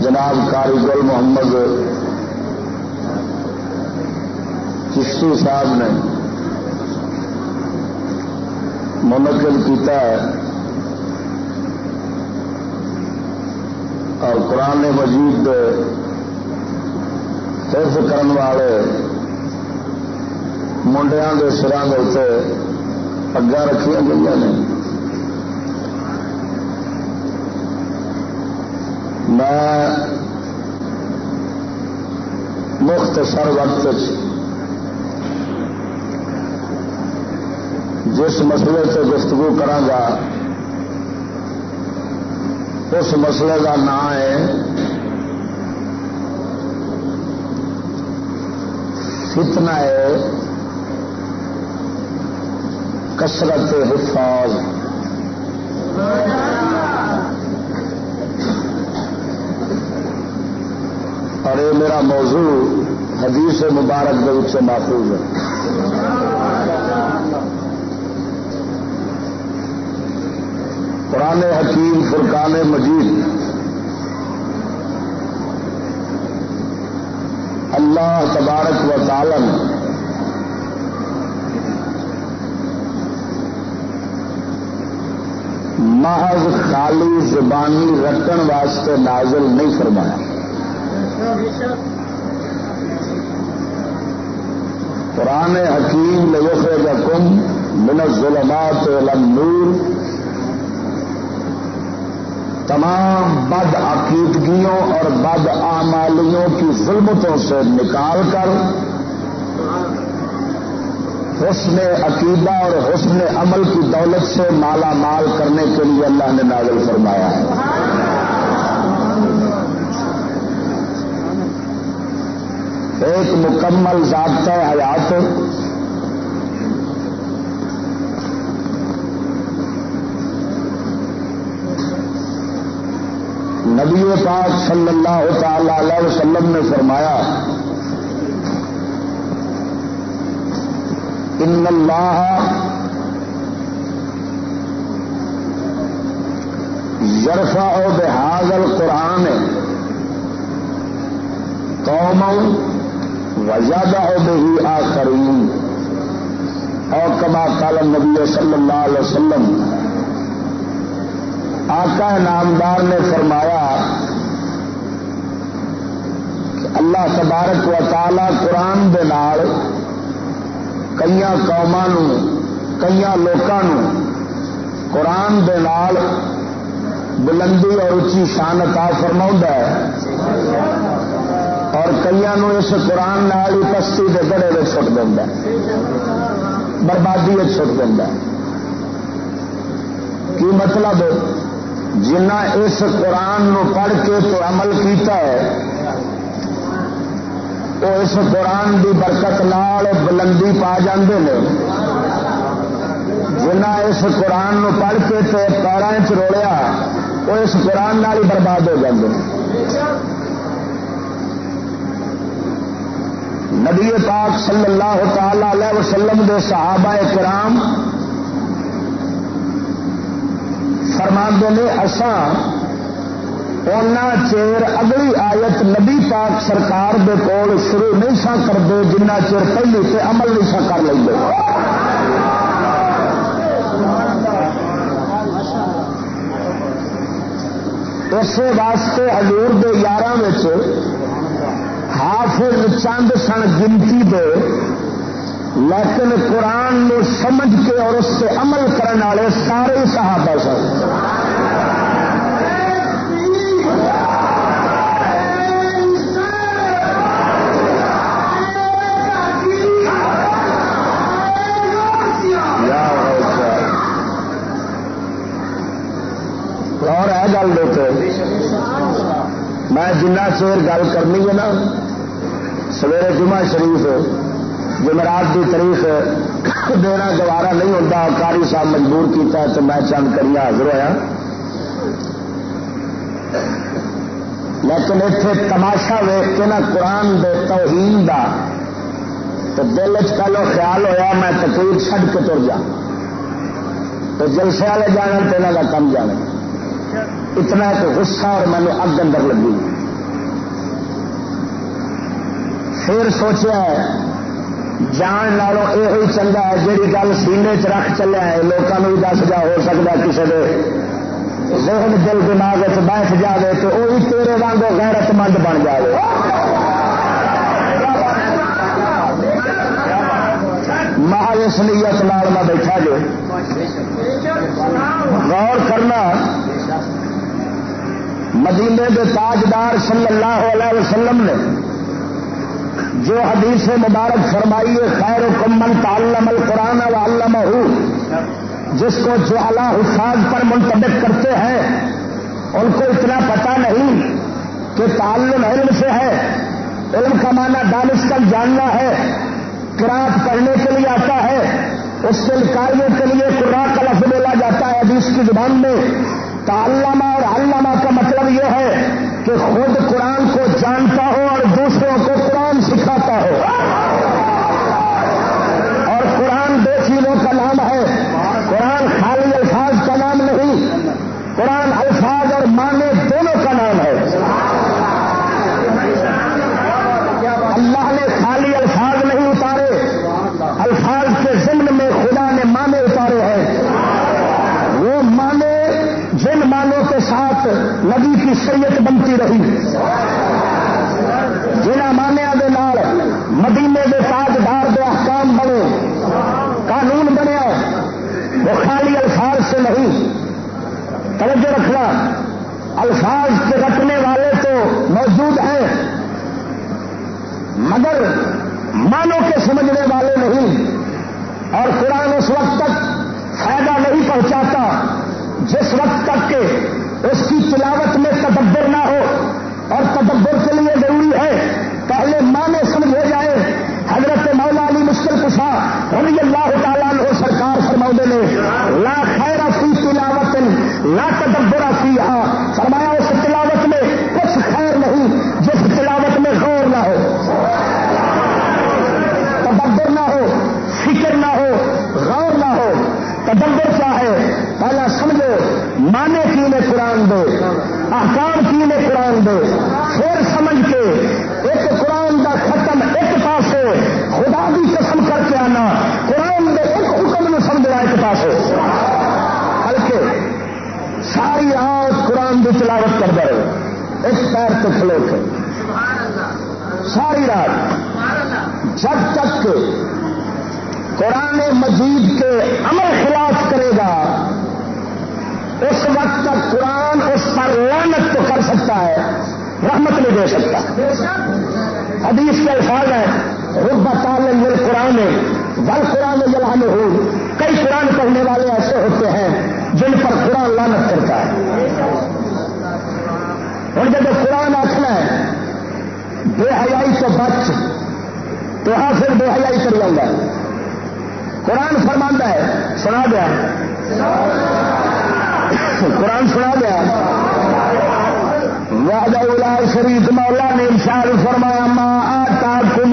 جناب کاری گل محمد چشتی صاحب نے منعقد کیتا ہے اور قرآن مجید حفظ کرن والے منڈیا کے سران کے اتنے پگا رکھیا گئی نے۔ میں مختصر وقت جس مسئلے سے گفتگو کرا اس مسئلے کا نام ہے فتنہ ہے کسرت حفاظ۔ اور یہ میرا موضوع حدیث مبارک کے سے محفوظ ہے۔ قرآن حکیم فرقان مجید۔ اللہ تبارک و تعالی محض خالی زبانی رٹن واسطے نازل نہیں فرمایا۔ قرآن حکیم لوفے کا کم من ظلمات النور. تمام بد عقیدگیوں اور بد آمالیوں کی ظلمتوں سے نکال کر حسن عقیدہ اور حسن عمل کی دولت سے مالا مال کرنے کے لیے اللہ نے نازل فرمایا ہے۔ ایک مکمل ضابطہ حیات۔ نبی پاک صلی اللہ تعالی علیہ وسلم نے فرمایا، ان اللہ یرفا بحاظ القرآن قوم وزیادہ بہی آخرین۔ اور کما کالم نبی صلی اللہ علیہ وسلم، آقا نامدار نے فرمایا کہ اللہ تبارک و تعالی قرآن دے نال کئی قوموں کئی لوگوں قرآن دے نال بلندی اور اچھی شان عطا فرما ہے۔ اور کئی اس قرآن نال ہی پستی کے گڑے میں چھٹ دینا بربادی چھٹ دینا کی مطلب؟ جنا اس قرآن نو پڑھ کے تو عمل کیتا ہے وہ اس قرآن دی برکت نال بلندی پا جاندے نے۔ جنا اس قرآن نو پڑھ کے تو پیروں چ روڑیا وہ اس قرآن نال ہی برباد ہو جاندے ہیں نبی پاک صلی اللہ تعالی علیہ وسلم دے صحابہ کرام فرما نے اسان چیر اگلی آیت نبی پاک سرکار دے کول شروع نہیں سا کرتے جنہ چیر پہلی سے عمل نہیں سا کر لیں اسی واسطے ہزور دے یار حافظ چند سن گنتی دے، لیکن قرآن نو سمجھ کے اور اس سے عمل کرنے والے سارے صحابہ سن۔ اور ہے گل دیتے میں جنہ چیر گل کرنی ہے نا سویرے جمعہ شریف جمعرات کی تاریخ دینا گوارا نہیں ہوتا کاری صاحب مجبور کیتا ہے تو میں چند کری حاضر ہوا لیکن اتنے تماشا ویخ کے نا قرآن دے توہین دا تو دل چلو خیال ہویا، میں تقریر چھڈ کے تر جا تو جلسے والے جانا تو یہاں کا کم جانا۔ اتنا تو غصہ اور مینو اگ اندر لگی۔ پھر سوچا جان لالوں یہ چنگا ہے جی گل سینے چ رکھ چلیا ہے لوگوں بھی دس جا ہو سکتا کسی کے ذہن، دل، دماغ بیٹھ جائے تو وہی تیرے واگ غیرت مند بن جائے محل اس نیت لال میں بیٹھا جو غور کرنا، مدینے کے تاجدار صلی اللہ علیہ وسلم نے جو حدیث مبارک فرمائی ہے، خیر کمن تعلم القرآن و علم جس کو جو اللہ حفاظ پر منتبک کرتے ہیں، ان کو اتنا پتا نہیں کہ تعلم علم سے ہے۔ علم کا معنی دانش تک جاننا ہے کراط پڑھنے کے لیے آتا ہے، اس سے کاریوں کے لیے قرآن کا لفظ بولا جاتا ہے حدیث کی زبان میں۔ تعلمہ اور علامہ کا مطلب یہ ہے کہ خود قرآن کو جانتا ہو اور دوسروں کو ہو اور قرآن دو چیزوں کا نام ہے۔ قرآن خالی الفاظ کا نام نہیں، قرآن الفاظ اور معنی دونوں کا نام ہے۔ اللہ نے خالی الفاظ نہیں اتارے، الفاظ کے ضمن میں خدا نے معنی اتارے ہیں۔ وہ معنی جن مانوں کے ساتھ نبی کی شریعت بنتی رہی جنہ مانیا دے نال مدینے کے تاجدار دے احکام بنے قانون بنیا وہ خالی الفاظ نہیں توجہ رکھنا۔ الفاظ کے رکھنے والے تو موجود ہیں۔ مگر مانوں کے سمجھنے والے نہیں۔ اور قرآن اس وقت تک فائدہ نہیں پہنچاتا جس وقت تک کہ اس کی تلاوت میں تدبر نہ ہو۔ اور تدبر کے لیے ضروری ہے۔ پہلے مانے لا تدبر فی فرمایا اس تلاوت میں کچھ خیر نہیں، جس تلاوت میں غور نہ ہو۔ تدبر نہ ہو، فکر نہ ہو، غور نہ ہو۔ تدبر ساری آس قرآن کی تلاوت کر دے اس پیر تو کھلو کے ساری رات جب تک قرآن مجید کے امر خلاف کرے گا، اس وقت تک قرآن اس پر لانت تو کر سکتا ہے، رحمت نہیں دے سکتا۔ حدیث کے الفاظ ہے رب تعالی مل قرآن ول قرآن جلال ہو کئی قرآن پڑھنے والے ایسے ہوتے ہیں جن پر قرآن لانت کرتا ہے۔ اور جب قرآن آخنا ہے، بے حیائی سے بچ، تو ہاں پھر بے حیائی کر لوں گا۔ قرآن فرماندہ ہے، سنا دیا۔ قرآن سنا دیا۔ وعدہ اولا شریف مولا نے ارشاد فرمایا، ما آتا کم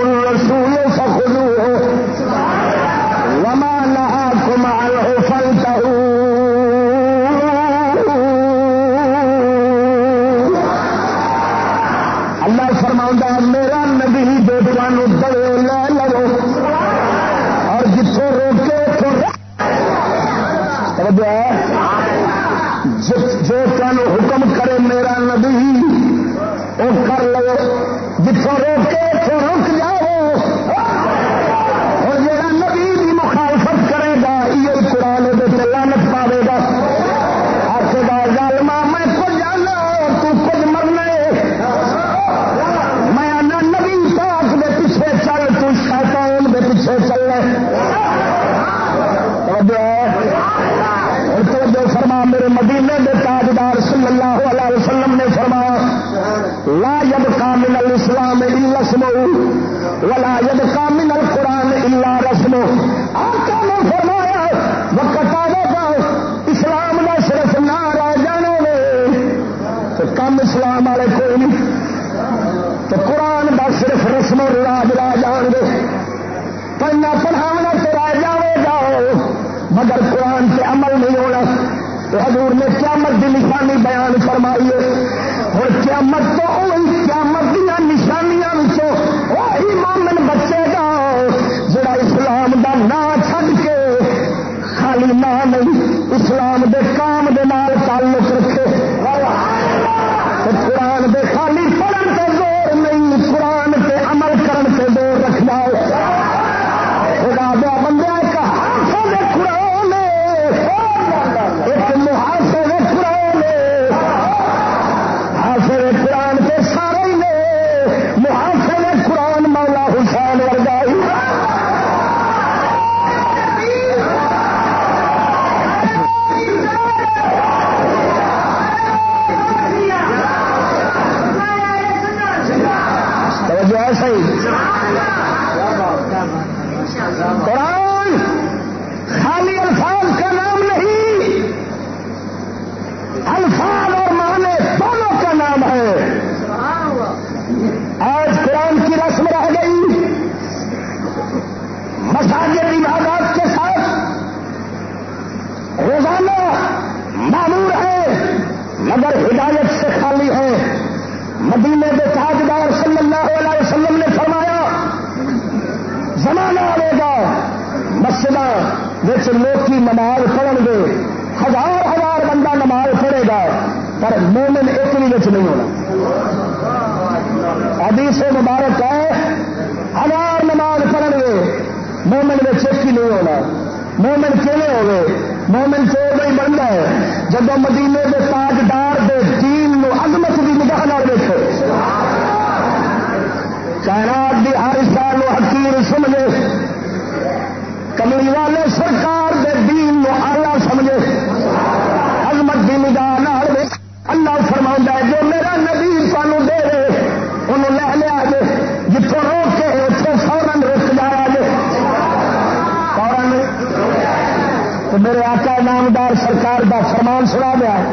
سرکار دا فرمان سنا دیا ہے۔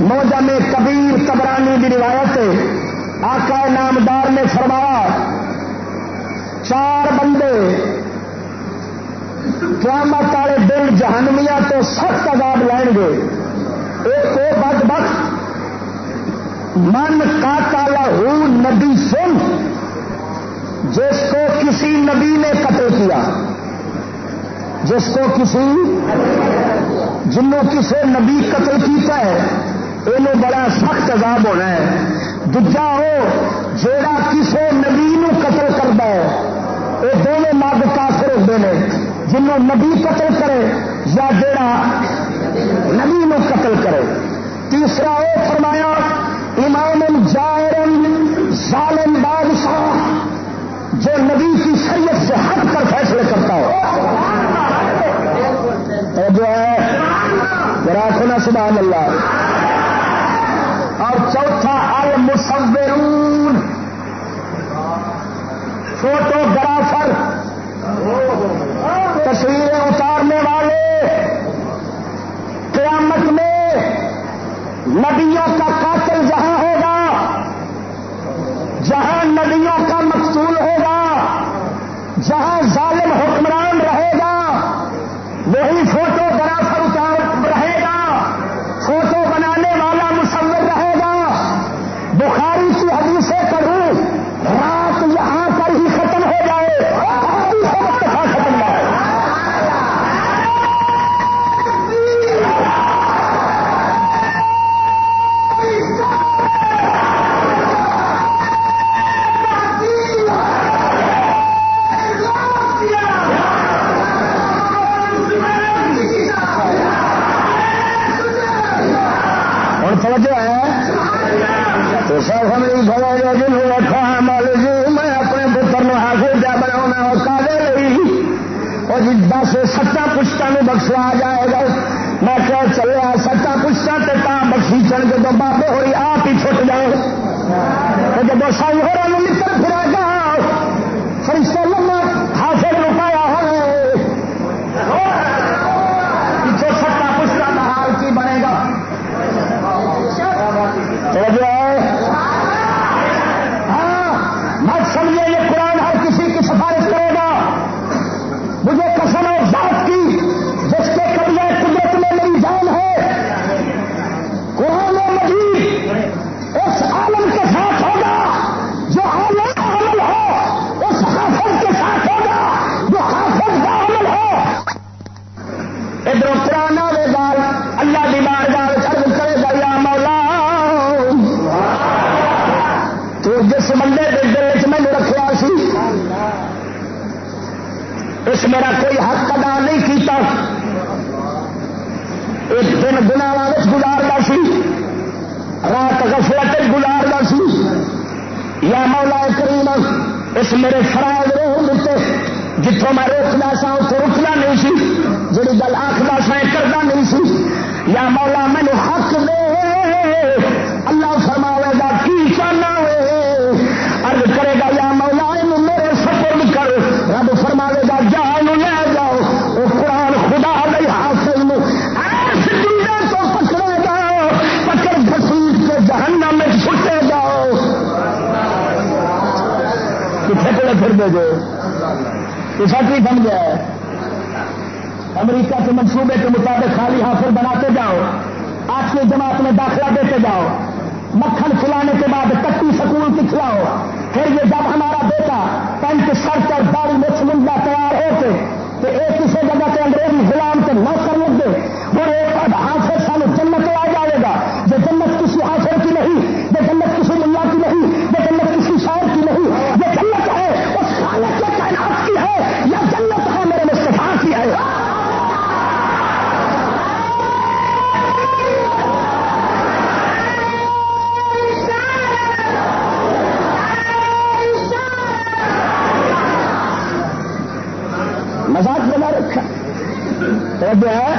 موجم کبیر تبرانی کی روایت آقا نامدار نے فرمایا، چار بندے قیامت والے دل جہانویا تو سخت آزاد لین گے۔ ایک وہ بد بخت، من کا تالا ہوں نبی سن، جس کو کسی نبی نے قتل کیا۔ جس کو کسی جنوں کسی نبی قتل کیتا ہے یہ بڑا سخت عذاب ہونا ہے۔ دجا ہو جیڑا کسی نبی نو قتل کرتا ہے یہ دونوں مرد کافر ہوتے ہیں جنوں نبی قتل کرے یا جڑا نبی نو قتل کرے۔ تیسرا وہ فرمایا، امام جائرن ظالم بادشاہ، جو نبی کی شریعت سے ہٹ کر فیصلے کرتا ہو۔ تو جو ہے راکھنا سبحان اللہ۔ اور چوتھا، المصورون۔ فوٹوگرافر۔ تصویریں اتارنے والے۔ قیامت میں ندیوں کا قاتل جہاں ہوگا، جہاں ندیوں کا مقصول ہوگا، جہاں ستا پشتا نو بخشوا جائے گا میں کہ چلے ستا پشتا تو تا بخشی چڑھ جب بابے ہوئی آپ ہی چھٹ جاؤ جب سائی اس میرے فرائض روح دیتے جتوں میں روکنا سا اتوں رکنا نہیں سی جی گل آخر سا کرنا نہیں سی۔ یا مولا مینو حق دے۔ سمجھتے جو تو فیکٹری بن گیا ہے۔ امریکہ کے منصوبے کے مطابق خالی حاصل بناتے جاؤ۔ آٹھویں جماعت میں داخلہ دیتے جاؤ۔ مکھن کھلانے کے بعد کٹی سکون کی کھلاؤ۔ پھر یہ جب ہمارا بیٹا پینٹ شرٹ اور داری میں سمندہ تیار ہو کے تو ایک کسی جگہ کے انگریزی غلام کے نہ ہے۔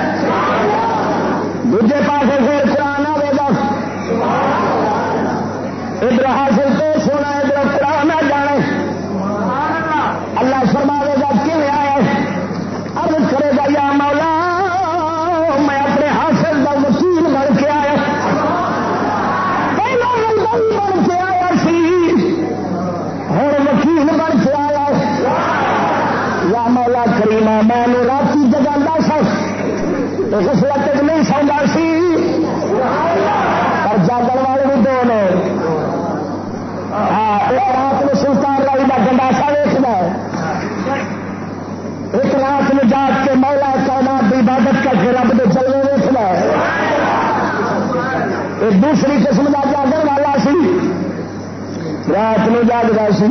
سی۔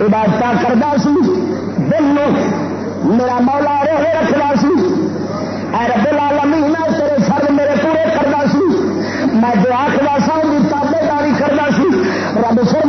عبادت کرتا سی۔ دل میں میرا مولا روح رکھتا سی۔ اے رب العالمین تیرے سر میرے پورے کرتا سی۔ میں دعا خدا سا بھی تابے داری کرتا سی۔ رب سر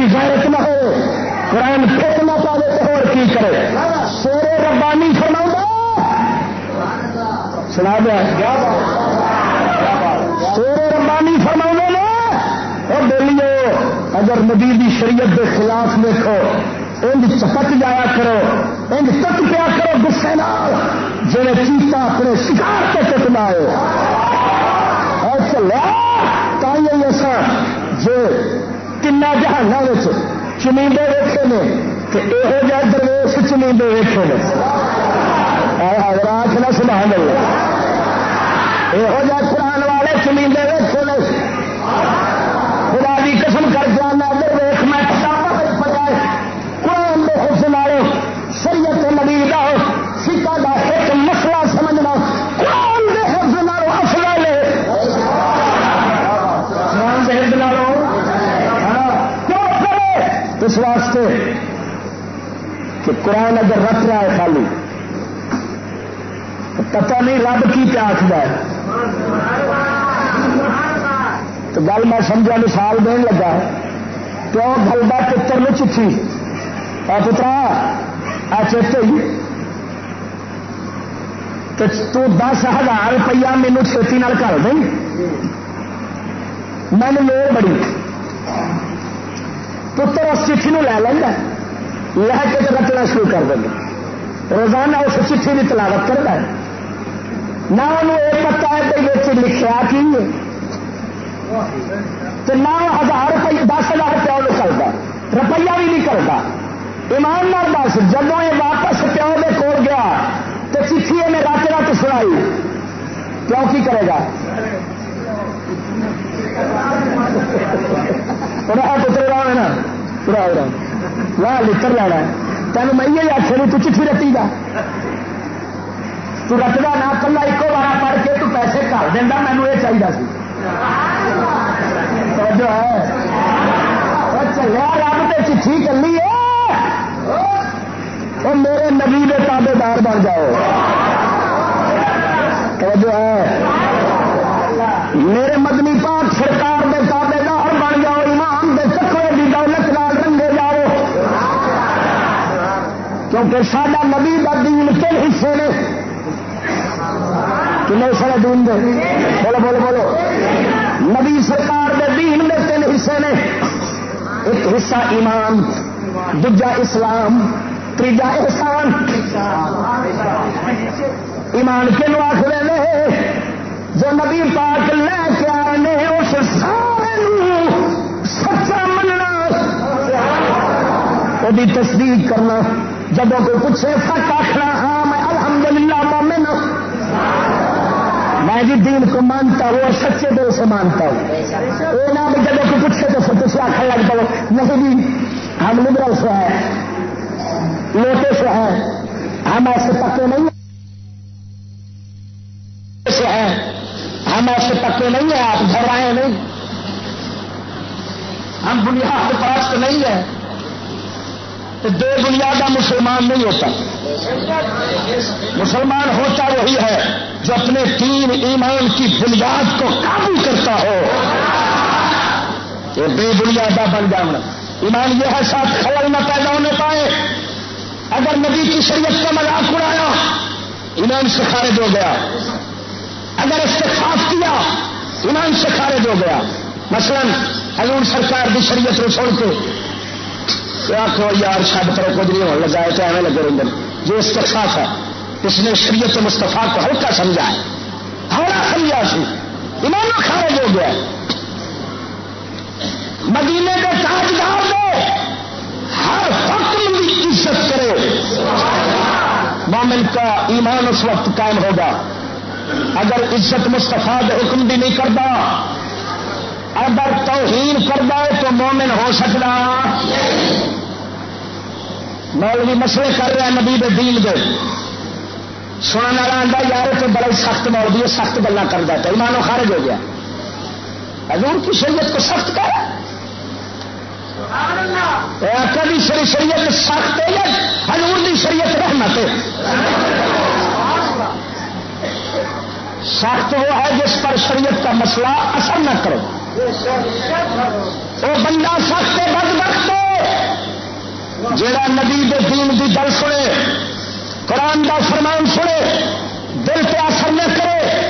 کی غیرت نہ ہو، قرآن پھٹ نہ پاوے تو اور کی کرے؟ سورے ربانی فرما سنا دیا۔ سورے ربانی فرما نے اور بولیے اگر نبی دی شریعت کے خلاف دیکھو انج چپک جایا کرو، انج تک پیا کرو گسے نال جی چیتا اپنے شکار کے کٹنا ہو۔ چلو تھی ایسا جو کن جہانوں چمیندے ویٹے نے یہو جہ درویش چمیندے ویٹے نے راک نہ سنا مل یہو جہ قرآن والے چمیندے ویٹے نے قرآن اگر رکھ رہا ہے خالی پتہ نہیں رب کی کیا آخر ہے۔ تو گل میں سمجھا، مثال دین لگا۔ کیوں؟ گلبا پتر میں چٹھی۔ اور پترا آ چیتے تو دس ہزار روپیہ مینو چھتی کر دیں۔ میں نے لوڑ بڑی۔ پتر اس چٹھی لے لینا لے کے تو رچنا شروع کر دیں روزانہ اس چٹھی کی تلاوت کرتا ہے۔ نہ انہوں یہ پتا ہے کہ بچے لکھا کی تو نہ ہزار روپیہ دس ہزار روپیہ وہ کرتا روپیہ بھی نہیں کرتا۔ ایماندار دس جب یہ واپس پیو کے کول گیا، تو چٹھی نے رات رات سنائی۔ کیوں کی کرے گا؟ پتر رہا نا۔ پورا ہو رہا واہ لکر لینا تین میں یہ آخر تو چٹھی رٹی گا تو رٹتا نہ کلا ایک بار پڑھ کے تو پیسے کر دینا مینو یہ چاہیے سی جو ہے چلیا رب تو چٹھی چلی ہے اور میرے نبی کے تابے دار بن جاؤ جو ہے میرے کیونکہ سڈا نبی کا دین کن حصے نے؟ کنے سارے دین دے؟ بولو بولو بولو۔ نبی سرکار دے دین میں تین حصے نے؟ ایک حصہ ایمان، دوجا اسلام تیجا احسان۔ ایمان کنو آخر جو نبی پاک لے کے آنے اس سارے سچا مننا۔ وہ تصدیق کرنا۔ جب کوئی پوچھے سچ آخنا. ہاں میں الحمدللہ مومن میں جی دین کو مانتا ہوں اور سچے دل سے مانتا ہوں۔ یہ نہ بھی جب کوئی پوچھے تو پھر تھی آخر لگ پاؤ نہیں بھی ہم لبرل سے ہیں، لوٹے سے ہیں، ہم ایسے پکے نہیں سے ہیں، ہم ایسے پکے نہیں ہیں، آپ گھبرائے نہیں۔ ہم بنیاد پرست نہیں ہیں۔ تو بنیادہ مسلمان نہیں ہوتا۔ مسلمان ہوتا وہی ہے جو اپنے تین ایمان کی بنیاد کو قابو کرتا ہو۔ یہ بے بنیادہ بن جانا ایمان یہ ہے ساتھ خلل نہ پیدا ہونے پائے۔ اگر نبی کی شریعت کا مذاق اڑایا، ایمان سے خارج ہو گیا۔ اگر اس سے خاص کیا، ایمان سے خارج ہو گیا۔ مثلا حضور سرکار کی شریعت کو چھوڑ کے آخو یار شد پر کچھ نہیں ہونے لگا ہے تو ایویں لگے رہے جو اس ہے اس نے شریعت مستفا کو ہلکا سمجھا ہے۔ ہمارا سمجھا سی ایمان خارج ہو گیا۔ مدینے کے تاجدار دو ہر حکم کی عزت کرے۔ مومن کا ایمان اس وقت قائم ہوگا۔ اگر عزت مستفا حکم بھی نہیں کرتا، اگر توہین کرتا ہے تو مومن ہو سکتا۔ مولوی مسئلے کر رہا نبی دے دین دے۔ سننے والا آتا یار تو بڑا سخت مولوی ہے، سخت گلا کرتا تو ایمانو خارج ہو گیا۔ حضور کی شریعت کو سخت کر کبھی شری شریعت سخت ہے حضور کی شریعت رحمت ہے؟ سخت وہ ہے جس پر شریعت کا مسئلہ اثر نہ کرو۔ وہ بندہ سخت بد وقت جیڑا نبی دے دین دی گل سنے، قرآن دا فرمان سنے، دل پہ اثر نہ کرے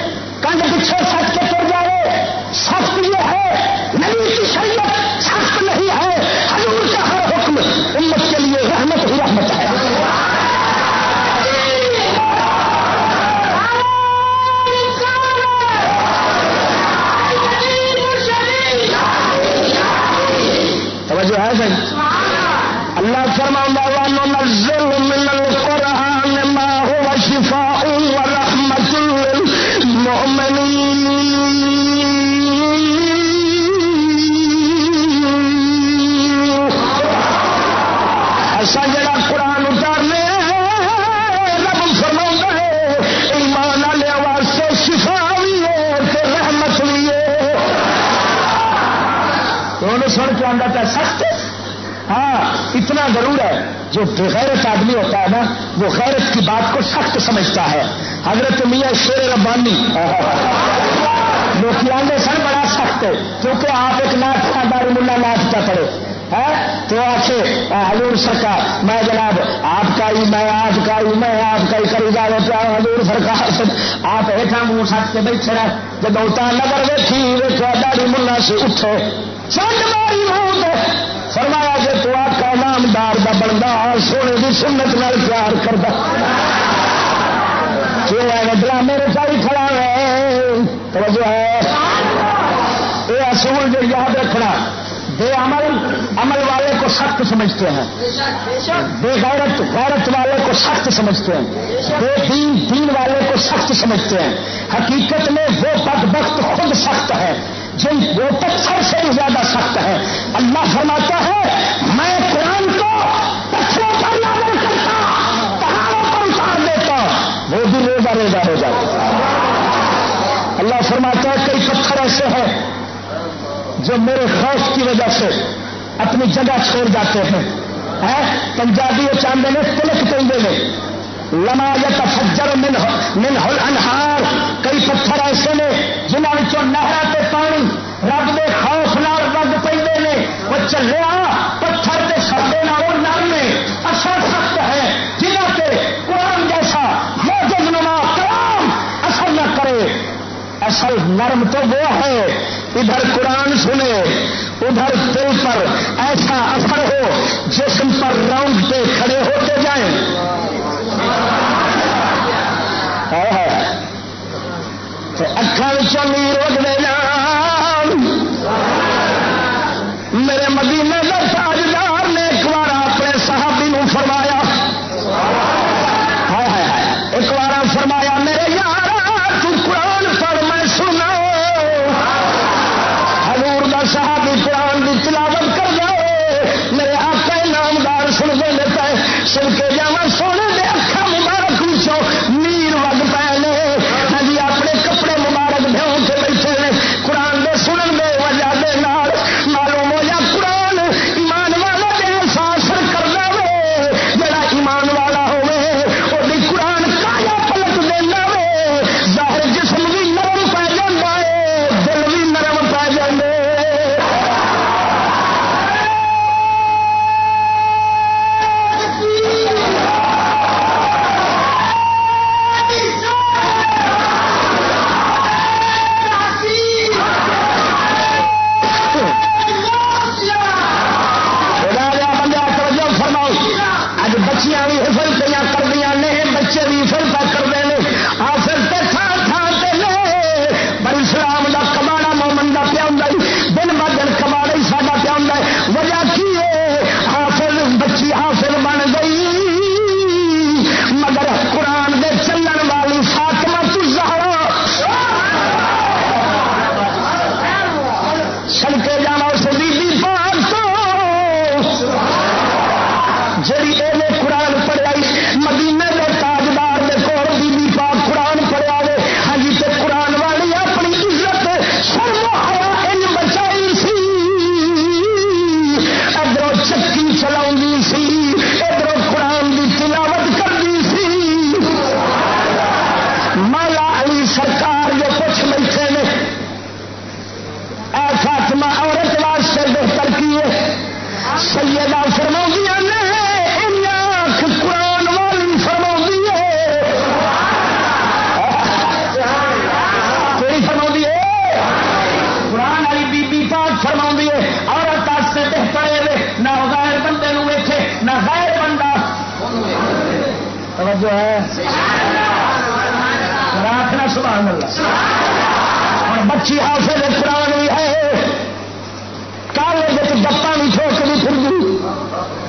کنڈ پچھے سچ کے تر جائے، سخت یہ ہے، نبی کی شریعت سخت نہیں ہے، حضور کا ہر حکم امت کے لیے رحمت ہی رحمت ہے۔ توجہ ہے بھائی؟ اللہ فرما نزل من القرآن ما هو شفاء ورحمة للمؤمنين۔ ایسا جڑا قرآن اتارنے، رب فرما ہے، ایمان والے واسطے شفا بھی ہے رحمت بھی ہے۔ سن کے سخت اتنا ضرور ہے، جو بغیرت آدمی ہوتا ہے نا، وہ غیرت کی بات کو سخت سمجھتا ہے۔ حضرت میاں شیر ربانی۔ لوگ آگے سن بڑا سخت ہے، کیونکہ آپ ایک ناچ کا دار ملا ناچ کا پڑے تو آخے حضور سرکار، میں جناب، آپ کا ہی، میں آپ کا ہی، میں آپ کا ہی کری جا رہے پیا حضور سرکار۔ آپ ہیٹھا منہ سٹ کے بیٹھے رہے۔ جب اتنا نظر ویکھی ویکو داڑی ملا سے اٹھے۔ چند ماری فرمایا جی کا بنتا سونے کی سنت نال پیار کرتا ڈرامے رچائی کھڑا ہے۔ توجہ ہے۔ یہ اصول جو یاد رکھنا، بے عمل عمل والے کو سخت سمجھتے ہیں۔ بے غیرت غیرت والے کو سخت سمجھتے ہیں۔ بے دین دین والے کو سخت سمجھتے ہیں۔ حقیقت میں وہ بد وقت خود سخت ہے، جن وہ پتھر سے بھی زیادہ سخت ہے۔ پتھر ایسے ہیں جو میرے خوف کی وجہ سے اپنی جگہ چھوڑ جاتے ہیں۔ پنجابی چاندے میں تلک پہنچے میں لما یا تفجر من ہل انہار کئی پتھر ایسے نے جنہوں نہر تے پانی۔ رب دے خوف نال رگ پہ وہ چلیا اصل نرم تو وہ ہے۔ ادھر قرآن سنے ادھر دل پر ایسا اثر ہو، جسم پر راؤنڈ پہ کھڑے ہوتے جائیں۔ اکھان چلی اگ دینا جان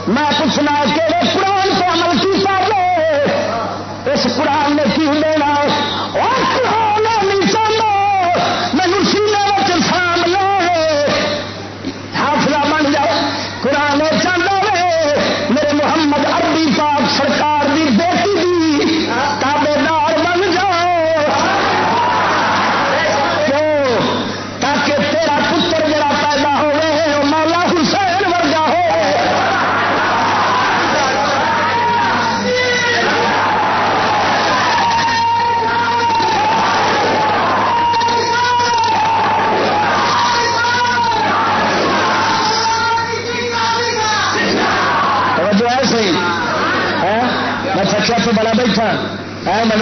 میں پوچھنا کہ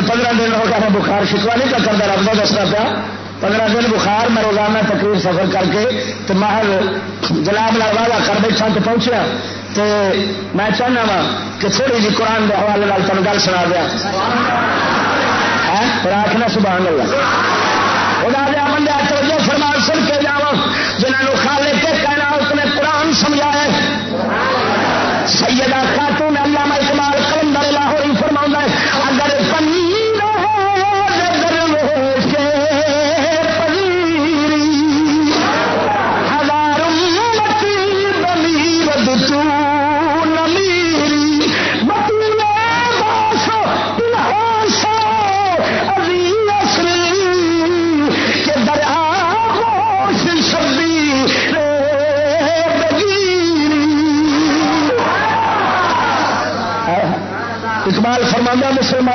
پندرہ دن ہو گیا میں بخار شکوا نہیں کر کرتا رب کو دسنا پیا۔ پندرہ دن بخار، میں روزانہ تقریر سفر کر کے تو محل جلاب لال والا کر بیٹھا تو پہنچیا۔ تو میں چاہنا وا کہ تھوڑی جی قرآن کے حوالے لال تین گل سنا دیا۔ ہاں؟ پر آخنا سبحان اللہ۔ خدا دیا بندہ توجہ فرمان سن کے جاؤ۔ جنہوں نے خالے کے کہنا اس نے قرآن سمجھایا سیدہ خاتون علامہ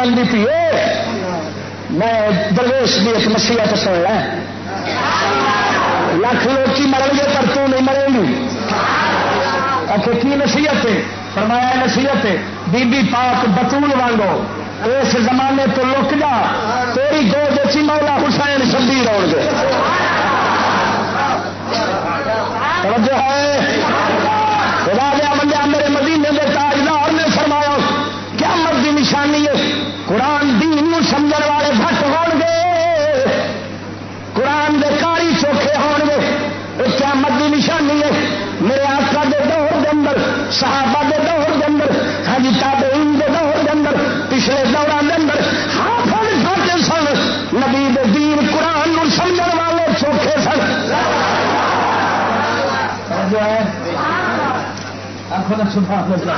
فرماندہ مسلمان بھی میں درویش بھی ایک مسیح نصیحت سن لیں۔ لاکھ لوگ کی مرن گے پر تو نہیں مرے گی۔ آخر کی نصیحت ہے؟ فرمایا نصیحت ہے، بی بی پاک بطول وانگو، اس زمانے تو لک جا، تیری گود چی مولا حسین شبیر روڑ گے۔ توجہ ہے؟ خدا دیا بندہ میرے مدینے کے آنکھوں سبحان اللہ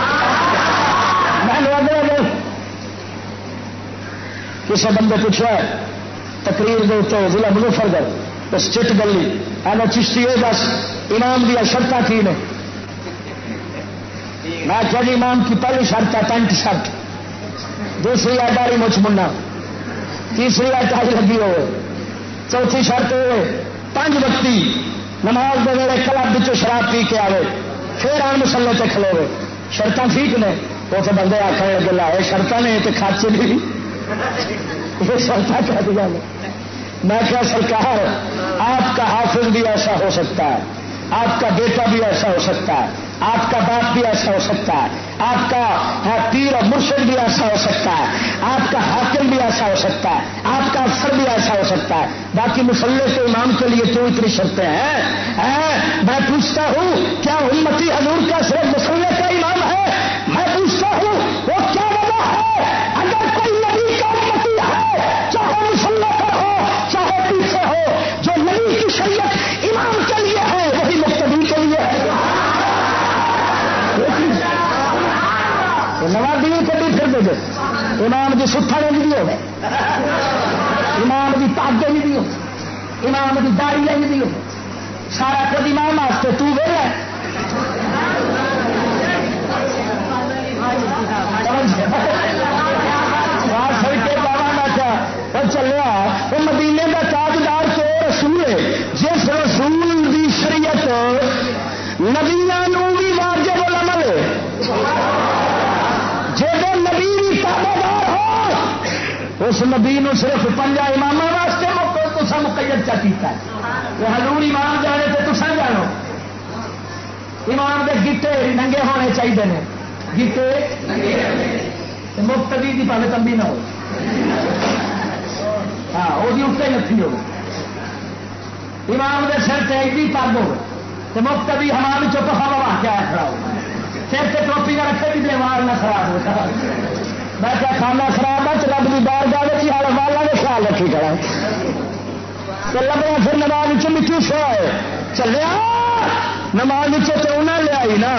کسی بندے پوچھا تقریر دے تو ضلع مظفر گڑھ اس چٹ گلی ایو چشتی ہے، بس امام دیا شرط کی نے؟ میں کیا جی امام کی پہلی شرط ہے، پینٹ شرٹ دوسری ہے داری مچ منا تیسری ہے ٹائی لگی ہوئے۔ چوتھی شرط ہوئے پانچ وقتی نماز دے کلب شراب پی کے آئے پھر آن مسلے سے کھلوے شرط ٹھیک نے۔ وہ تو بندے آخر لگے، لا یہ شرط نے تو خرچ نہیں یہ شرط کہہ دیا میں کیا سرکار آپ کا حافظ بھی ایسا ہو سکتا ہے، آپ کا بیٹا بھی ایسا ہو سکتا ہے۔ آپ کا باپ بھی ایسا ہو سکتا ہے۔ آپ کا پیر اور مرشد بھی ایسا ہو سکتا ہے۔ آپ کا حاکم بھی ایسا ہو سکتا ہے۔ آپ کا افسر بھی ایسا ہو سکتا ہے۔ باقی مسلح کے امام کے لیے کیوں اتنی شرطیں ہیں؟ میں پوچھتا ہوں، کیا امتی حضور کا صرف دے امام کی ستھا لینی بھی ہو امام کی پاگ لینی بھی ہو امام کی داڑھی لینی بھی ہو سارا کچھ امام واسطے تو ویلا چلیا، وہ مدینے کا تاجدار تو رسول ہے جس رسول دی شریعت نبیا بھی واجب العمل ہے جب نبی بھی تابے دار ہو اس نبی نو صرف پنجا امام واسطے تصا مقید چا کیتا ہے۔ وہ حضور امام جانے تو تصا جانو۔ امام دے گیٹے ننگے ہونے چاہیے گیٹے مفتدی کی پہلے تمبی نہ ہو۔ ہاں وہ اتنے نتھی ہو۔ امام دے سر سے ایڈی پگ ہو۔ تو مفت ہمارے چپ ہوا وا کے آیا کھڑا ہو۔ سر سے چپ مال نہ خراب ہوتا میں کیا کھانا خراب ہے رب کی بار گاہ کی ہر والا نے خیال رکھی کرا تو لگا پھر نماز مٹی سو ہے چلیا، نماز تو انہیں لیا نا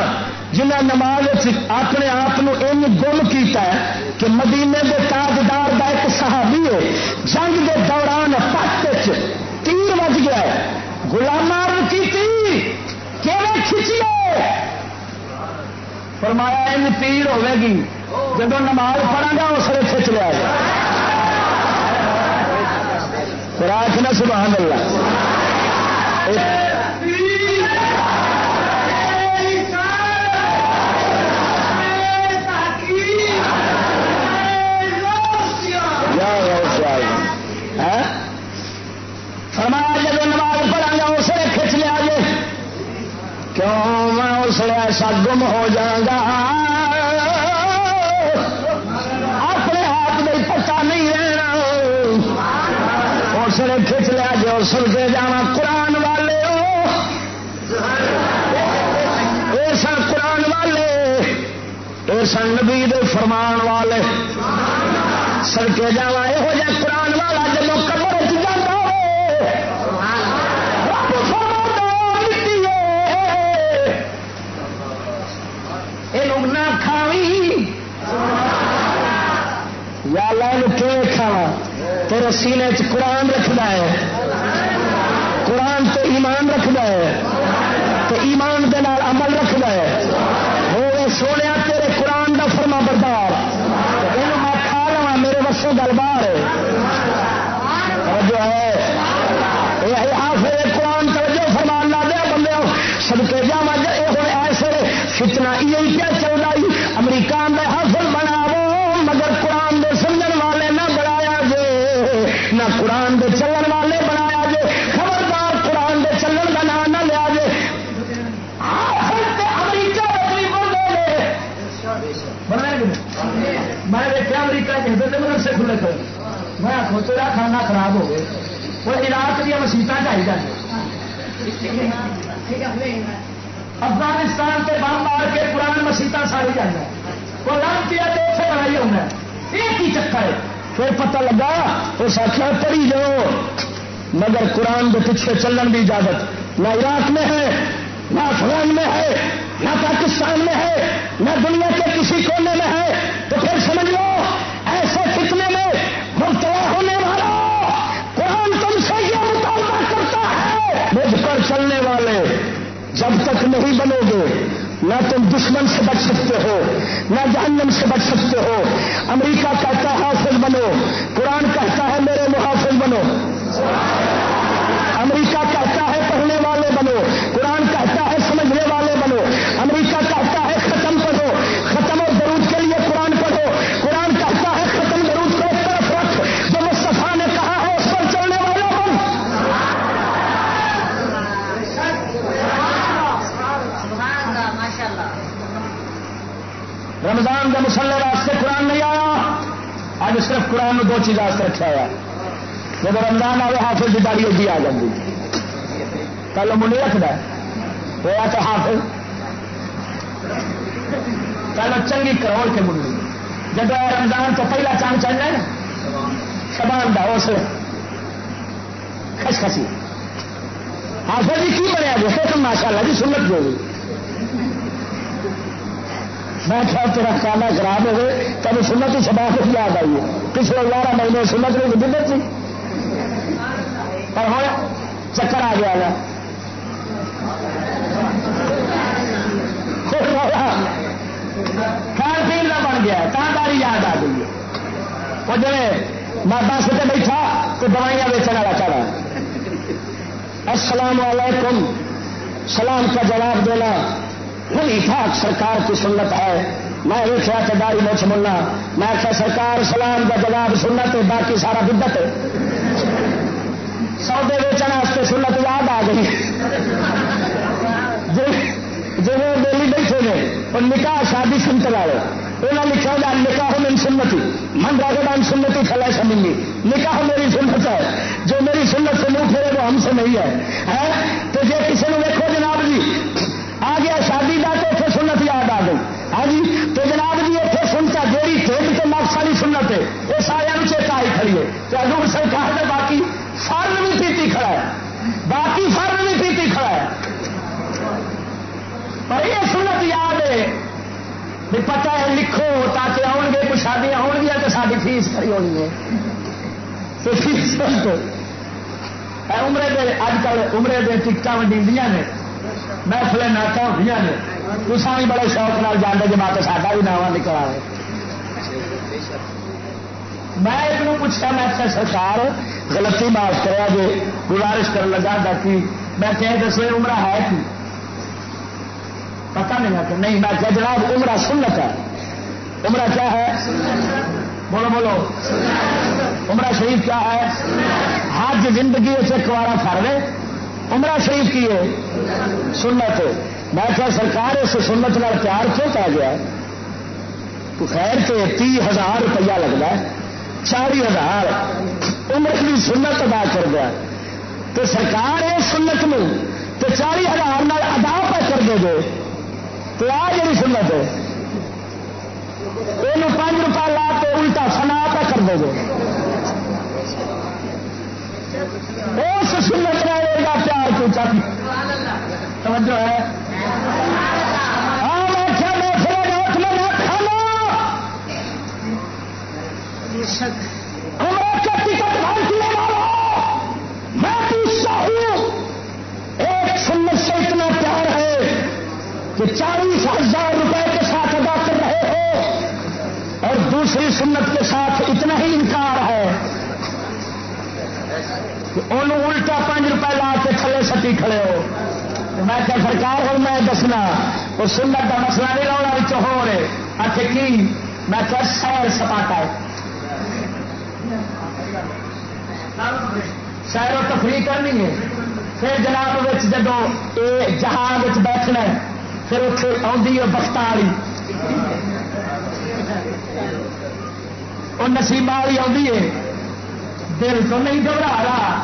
جنہیں نماز اپنے آپ ان گم کیتا ہے کہ مدینے کے تاجدار کا ایک صحابی ہے، جنگ کے دوران پت تیر بج گیا گلاما کی کھچیے فرمایا، ان پیڑ ہوے گی جب نماز پڑھا گا اس لیے کھچ لیا گیا راک نہ سبحان اللہ۔ کیوں میں اس لیے ایسا گم ہو جاگا اپنے ہاتھ میں پتا نہیں رہنا۔ اس نے کھچ لیا جو سن کے جانا قرآن والے۔ اے سن قرآن والے۔ اے سن نبی دے فرمان والے۔ سن کے جا یہ قرآن یا لائن کے کھاوا تیرے سینے چ قرآن رکھنا ہے۔ قرآن تو ایمان رکھنا ہے۔ تو ایمان دے نال عمل رکھنا ہے۔ وہ سونے تیرے قرآن دا فرما بردار۔ یہ میں کھا لوا میرے وسوں گل باہر جو ہے۔ یہ حافظ قرآن توجہ فرمان لا دیا بندے سب کے جا یہ ہوں ایسے فتنا یہ کیا چل قرآن دے چلن والے بنایا جے، خبردار قرآن دے چلن کا نام نہ لیا جے۔ امریکہ میں دیکھا امریکہ کے مدرسے کھلے کر میں آخو تیرا کھانا خراب ہو گئے وہ عراق دیا مسیطا چاہیے افغانستان کے بم مار کے پرانی مسیطا ساری جانا وہ لگ پیا تو اتنے بنائی ہونا ایک ہی چکر ہے؟ پھر پتہ لگا، اس آخر پڑھی جاؤ۔ مگر قرآن کے پیچھے چلن کی اجازت۔ نہ عراق میں ہے، نہ افغان میں ہے، نہ پاکستان میں ہے، نہ دنیا کے کسی کونے میں ہے۔ تو پھر سمجھ لو، ایسے فتنے میں مبتلا ہونے والا قرآن تم سے یہ مطالبہ کرتا ہے۔ مجھ پر چلنے والے جب تک نہیں بنو گے نہ تم دشمن سے بچ سکتے ہو، نہ جہنم سے بچ سکتے ہو۔ امریکہ کہتا ہے، حافظ بنو۔ قرآن کہتا ہے، میرے محافظ بنو۔ امریکہ رمضان کا مسلح واسطے قرآن نہیں آیا۔ آج صرف قرآن میں دو چیز واسطے رکھا ہوا جب رمضان آئے، حافظ کی داری ہوتی آ جاتی کل منڈی رکھتا ہوا تو حافظ۔ کل چنگی کروڑ کے منڈی جب رمضان تو پہلا چاند چڑھنا ہے نا۔ شبان کا اس خسخسی حافظ جی کی بنیا جی؟ جو ہے ماشاء اللہ جی سنت جو ہوئی میں کیا تیرا کھانا خراب ہو گئے تب سنت ہی سبا کو یاد آئی ہے۔ پچھلے گیارہ مہینے سنت میں دقت تھی۔ پر ہوں، چکر آ گیا گا کھان پین کا بن گیا تاری یاد آ گئی وہ جی میں بس سے بیٹھا، تو دوائیاں بیچنے والا چڑھا السلام علیکم۔ سلام کا جواب دینا۔ بڑی سرکار کی سنت ہے۔ میں ایک تو داری مچ ملنا میں آخیا سرکار سلام کا جواب سنت ہے، باقی سارا بدت ہے۔ سودے ویچن واسطے سنت یاد آ گئی۔ جی, جی، دلی بیٹھے نے، اور نکاح شادی سنت والے انہوں نے لکھا جا نکاح من سنتی۔ من راجدان سنتی تھلا سمجھنی نکاح میری سنت ہے۔ جو میری سنت سے منہ پھیرے، وہ ہم سے نہیں ہے۔ تو جی کسی نے دیکھو جناب یہ سارے چیتا ہی ہے۔ تو حضور سرکار نے باقی فرد بھی پیتی کھڑا ہے۔ باقی فرد بھی پیتی کھڑا ہے۔ پر یہ سنت یاد ہے بھی پتا ہے لکھو تاکہ آؤ گے کچھ شادیاں ہو گیا تو ساری فیس کھڑی ہونی ہے۔ تو فیس تو۔ عمرے دے اج کل عمرے دے ٹکٹاں ونڈی نے۔ محفل ناٹا ہوئی نے۔ تو بھی بڑے شوق نال جانے جماعت ساڈا بھی ناواں نکلا ہے میں ایک پوچھا، میں کیا سرکار، غلطی معاف کرا جی گزارش کر لگا کہ میں کہ دسے عمرہ ہے کی؟ پتا نہیں کہ نہیں، میں کیا جناب، عمرہ سنت ہے۔ عمرہ کیا ہے؟ بولو بولو۔ عمرہ شریف کیا ہے؟ حج زندگی ایک بار فر رہے عمرہ شریف کی ہے؟ سنت میں کیا سرکار، اس سنت نال پیار کیوں پا گیا تو خیر کے تی ہزار روپیہ لگتا ہے۔ چالی ہزار۔ عمر کی سنت ادا کر دیا۔ تو سرکار اس سنت میں۔ تو چالی ہزار ادا پہ کر دے گے۔ تو آ جی سنت یہ پانچ روپئے لا کے الٹا سنا پہ کر دے گے۔ اس سنت رہے پیار کو چاہیے توجہ ہے۔ ٹکٹ بھانکنے میں پوچھتا ہوں۔ ایک سنت سے اتنا پیار ہے کہ چالیس ہزار روپے کے ساتھ ادا کر رہے ہو اور دوسری سنت کے ساتھ اتنا ہی انکار ہے کہ انہوں الٹا پانچ روپے لا کے تھلے سٹی کھڑے ہو۔ میں کیا سرکار ہوں میں دسنا۔ وہ سنت کا مسئلہ نہیں رونا ہو رہے آخ کی؟ میں کیا سیر سپاٹا ہے۔ سیر و تفریح کرنی ہے۔ پھر جناب جب جہاز بیٹھنا ہے، پھر اتنے آدھی ہے بخت والی وہ نسیبہ والی آدھی ہے۔ دل تو نہیں گھبرا رہا۔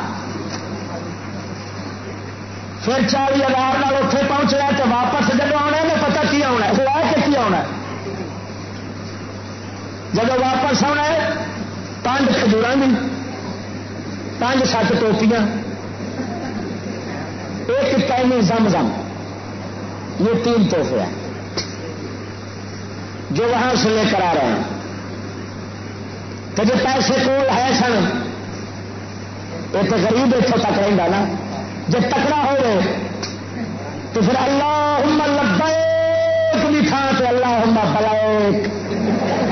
پھر چالی ہزار نال اتنے پہنچنا تو واپس جب آنا ہے پتا کی آنا ہے؟ لے کے کی آنا جب واپس آنا ہے پانچ کھجور کی پانچ سات ٹوپیاں، ایک ٹائم زم زم۔ یہ تین تحفے ہیں۔ جو وہاں سے لے کر آ رہے ہیں۔ تو جو پیسے کول ہے سن، یہ تو غریب اتوں تک رہا نا۔ جب تکڑا ہو تو پھر اللہ لبیک بھی تھا تو اللہ ہم بلائک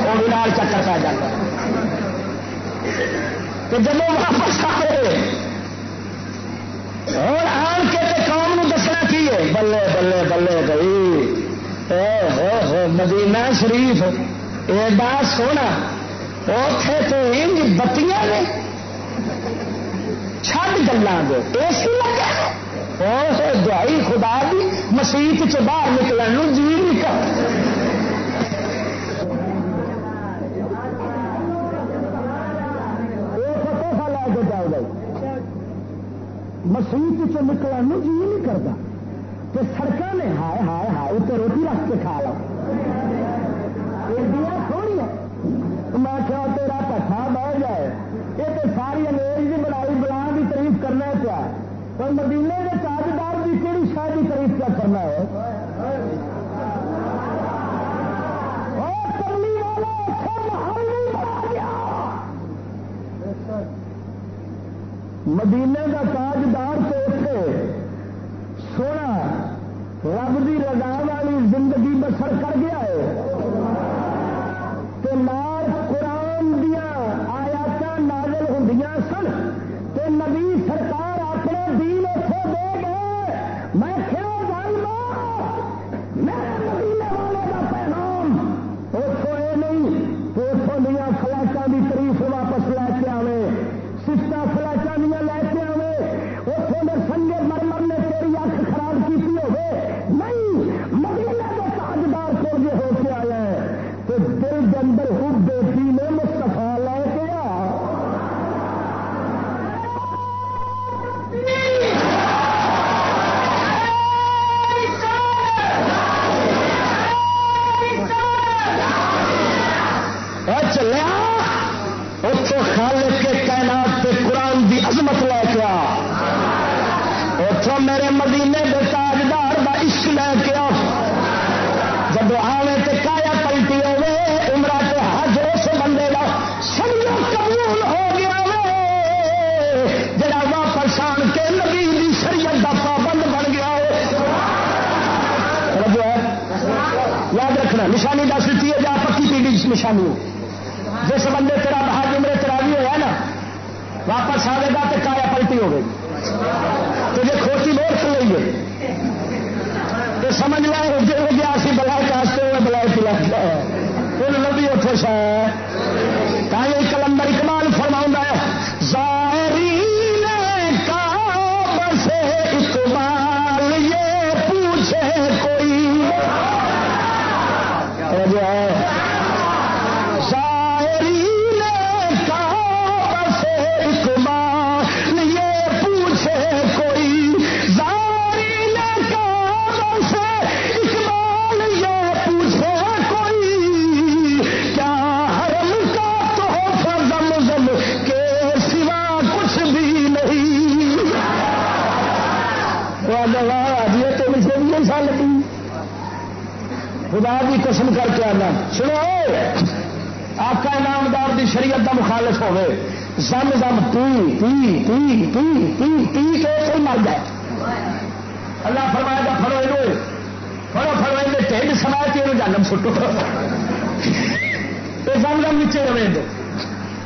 وہ بھی لال چکر پہ جاتا۔ تو جب واپس آئے اور آن کے قوم دسنا کی ہے؟ بلے بلے بلے، بھائی۔ مدینہ شریف ایڈا سونا اتے تو انج بتیاں نے۔ چھڈ گلا اے سی لگا دہائی خدا بھی مسیت چ باہر نکلنے جی نہیں کر نکل مسیح چ نکلنے جی نہیں کرتا. تو سڑک نے ہائے ہائے ہائے تو روٹی رکھ کے کھا لو. تھوڑی میں کیا تیرا پٹھا بہ جائے یہ تو ساری انگریز کی بڑائی بلا کی تعریف کرنا پیا پر مدینے کے تاجدار کی کہڑی شاید کی تعریف کیا کرنا ہے؟ مدینے کا تاجدار تو اتنے سونا، رب کی رضا والی زندگی بسر کر گیا ہے۔ تو مار قرآن دیا آیات نازل ہوں سن تو نبی سرکار اپنے دین اتوں دے گئے۔ نشانی پیڑھی جس بندے تیرا باہر جمرے تیرا بھی ہوا نا، واپس آئے گا تو کایا پلٹی ہو گئی۔ تو جی کھوتی بہت کر رہی تو سمجھ لو جی ہو گیا سی بلا کاستے ہوئے بلا پلا پھر لبھی اتو شاید۔ کلندر اقبال خدا بھی قسم کر کے آنا۔ سنو آقا نامدار دی شریعت دا مخالف ہوے زم زم پی پی پی پی پی پی کے کوئی مر جائے۔ اللہ فرمائے گا فرو یہ فرو فرو یہ ٹھنڈ سمائے کہ یہ جانم سٹو۔ یہ زم زم نیچے رہے دو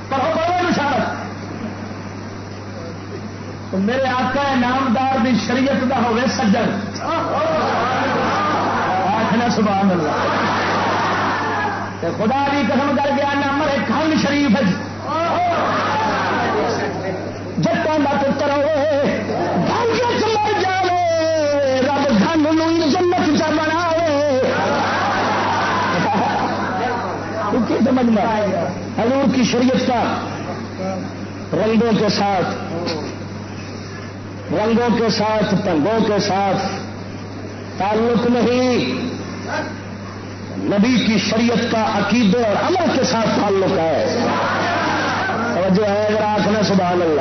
پڑھو پڑھو نشارت میرے آقا نامدار دی شریعت دا ہوے سجن۔ سبحان اللہ۔ خدا بھی قسم کر گیا نمبر ایک شریف جتوں کا پتر ہوئے مر جائے رب گھن جنت چ بنا سمجھ میں حضور کی شریعت کا رنگوں کے ساتھ، رنگوں کے ساتھ پنگوں کے ساتھ تعلق نہیں۔ نبی کی شریعت کا عقیدے اور عمل کے ساتھ تعلق ہے۔ توجہ ہے اگر آخر سبحان اللہ۔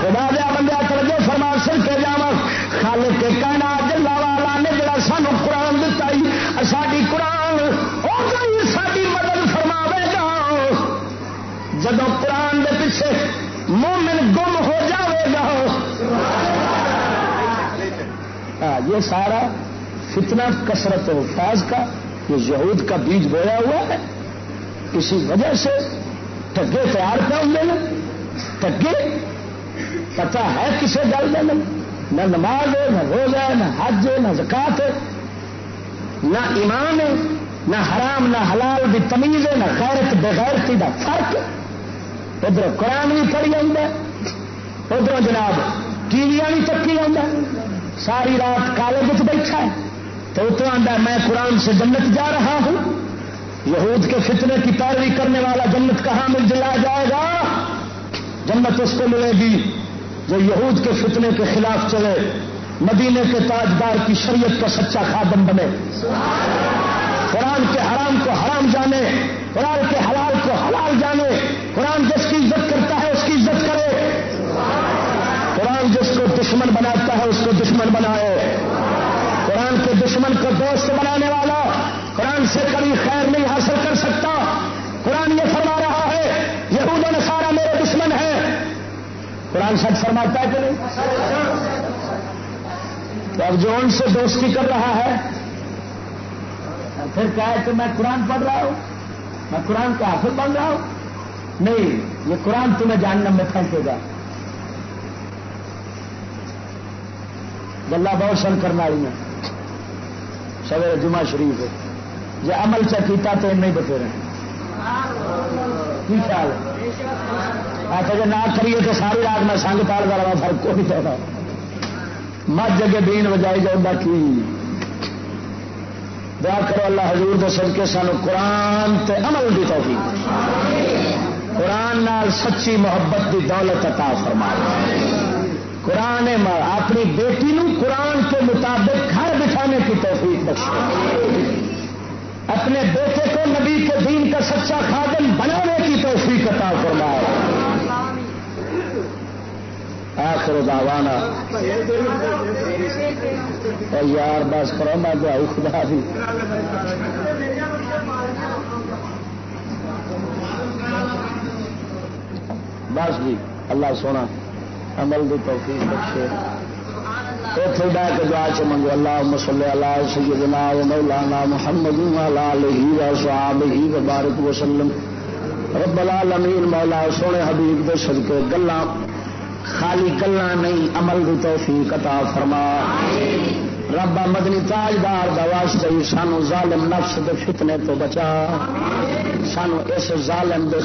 خدا دیا بندہ توجہ فرما، سر کے جا خالق کے کہنا جلا والا نے جڑا سانو قرآن دتا ہی ساری قرآن ساری مدد فرماوے گا۔ جب قرآن دے پیچھے مومن گم ہو جاوے گا۔ ہاں، یہ سارا فتنہ کثرت الفاظ کا، یہ یہود کا بیج بویا ہوا ہے۔ اسی وجہ سے ٹگے تیار پہ ہوں ٹگے پتا ہے کسے گل دیں نہ نماز ہے، نہ روزہ ہے، نہ حج ہے، نہ زکات ہے۔ نہ ایمان ہے، نہ حرام، نہ حلال بھی تمیز ہے، نہ غیرت، بغیرتی کا فرق۔ ادھر قرآن بھی پڑی ادھر جناب ٹی وی بھی چکی آ ساری رات کالج بیٹھا ہے۔ تو اتنا آدھا میں قرآن سے جنت جا رہا ہوں۔ یہود کے فتنے کی پیروی کرنے والا جنت کہاں مل جلا جائے گا؟ جنت اس کو ملے گی جو یہود کے فتنے کے خلاف چلے، مدینے کے تاجدار کی شریعت کا سچا خادم بنے۔ قرآن کے حرام کو حرام جانے، قرآن کے حلال کو حلال جانے۔ قرآن جس کی عزت کرتا ہے، اس کی عزت کرے۔ قرآن جس کو دشمن بناتا ہے، اس کو دشمن بنائے۔ دشمن کو دوست بنانے والا قرآن سے کبھی خیر نہیں حاصل کر سکتا۔ قرآن یہ فرما رہا ہے، یہود و سارا میرے دشمن ہے قرآن سچ فرماتا ہے کہ نہیں؟ تو اب جو ان سے دوستی کر رہا ہے، پھر کیا ہے کہ میں قرآن پڑھ رہا ہوں؟ میں قرآن کا حافظ بن رہا ہوں؟ نہیں، یہ قرآن تمہیں جاننا میں پھینکے گا۔ گلا بہت سن کرنا والی ہیں۔ سویرے جمعہ شریف جی عمل چکیتا تو نہیں بتھیرے کی خیال آپ جی نہ کریے تو ساری رات میں سنگ پال کر رہا، فرق کو نہیں پڑتا مت جگہ دین وجائی جاؤں کی؟ دعا کرو اللہ حضور دے سب کے سانو قرآن تے عمل دی توفیق قرآن نال سچی محبت دی دولت عطا فرمائے۔ قرآن اپنی بیٹی نو قرآن کے مطابق گھر کی توفیق بخشے اپنے بیٹے کو نبی کے دین کا سچا خادم بنانے کی توفیق عطا فرمائے۔ آخر دعوانا۔ اور یار بس کرو، میں دعائی خدا بھی بس جی اللہ سونا، عمل دی توفیق بخشے۔ اتنے بہ کے دعا چ منگو۔ اللہ مسلے اللہ سیدنا و مولانا محمد علیہ و صحاب ہی وبارک وسلم رب العالمین مولا سونے حبیب دے صدقے گلاں خالی گلا نہیں عمل دی توفیق عطا فرما۔ رب مدنی تاجدار دا واسطے سانو ظالم نفس دے فتنے تو بچا۔ سانو اس ظالم دے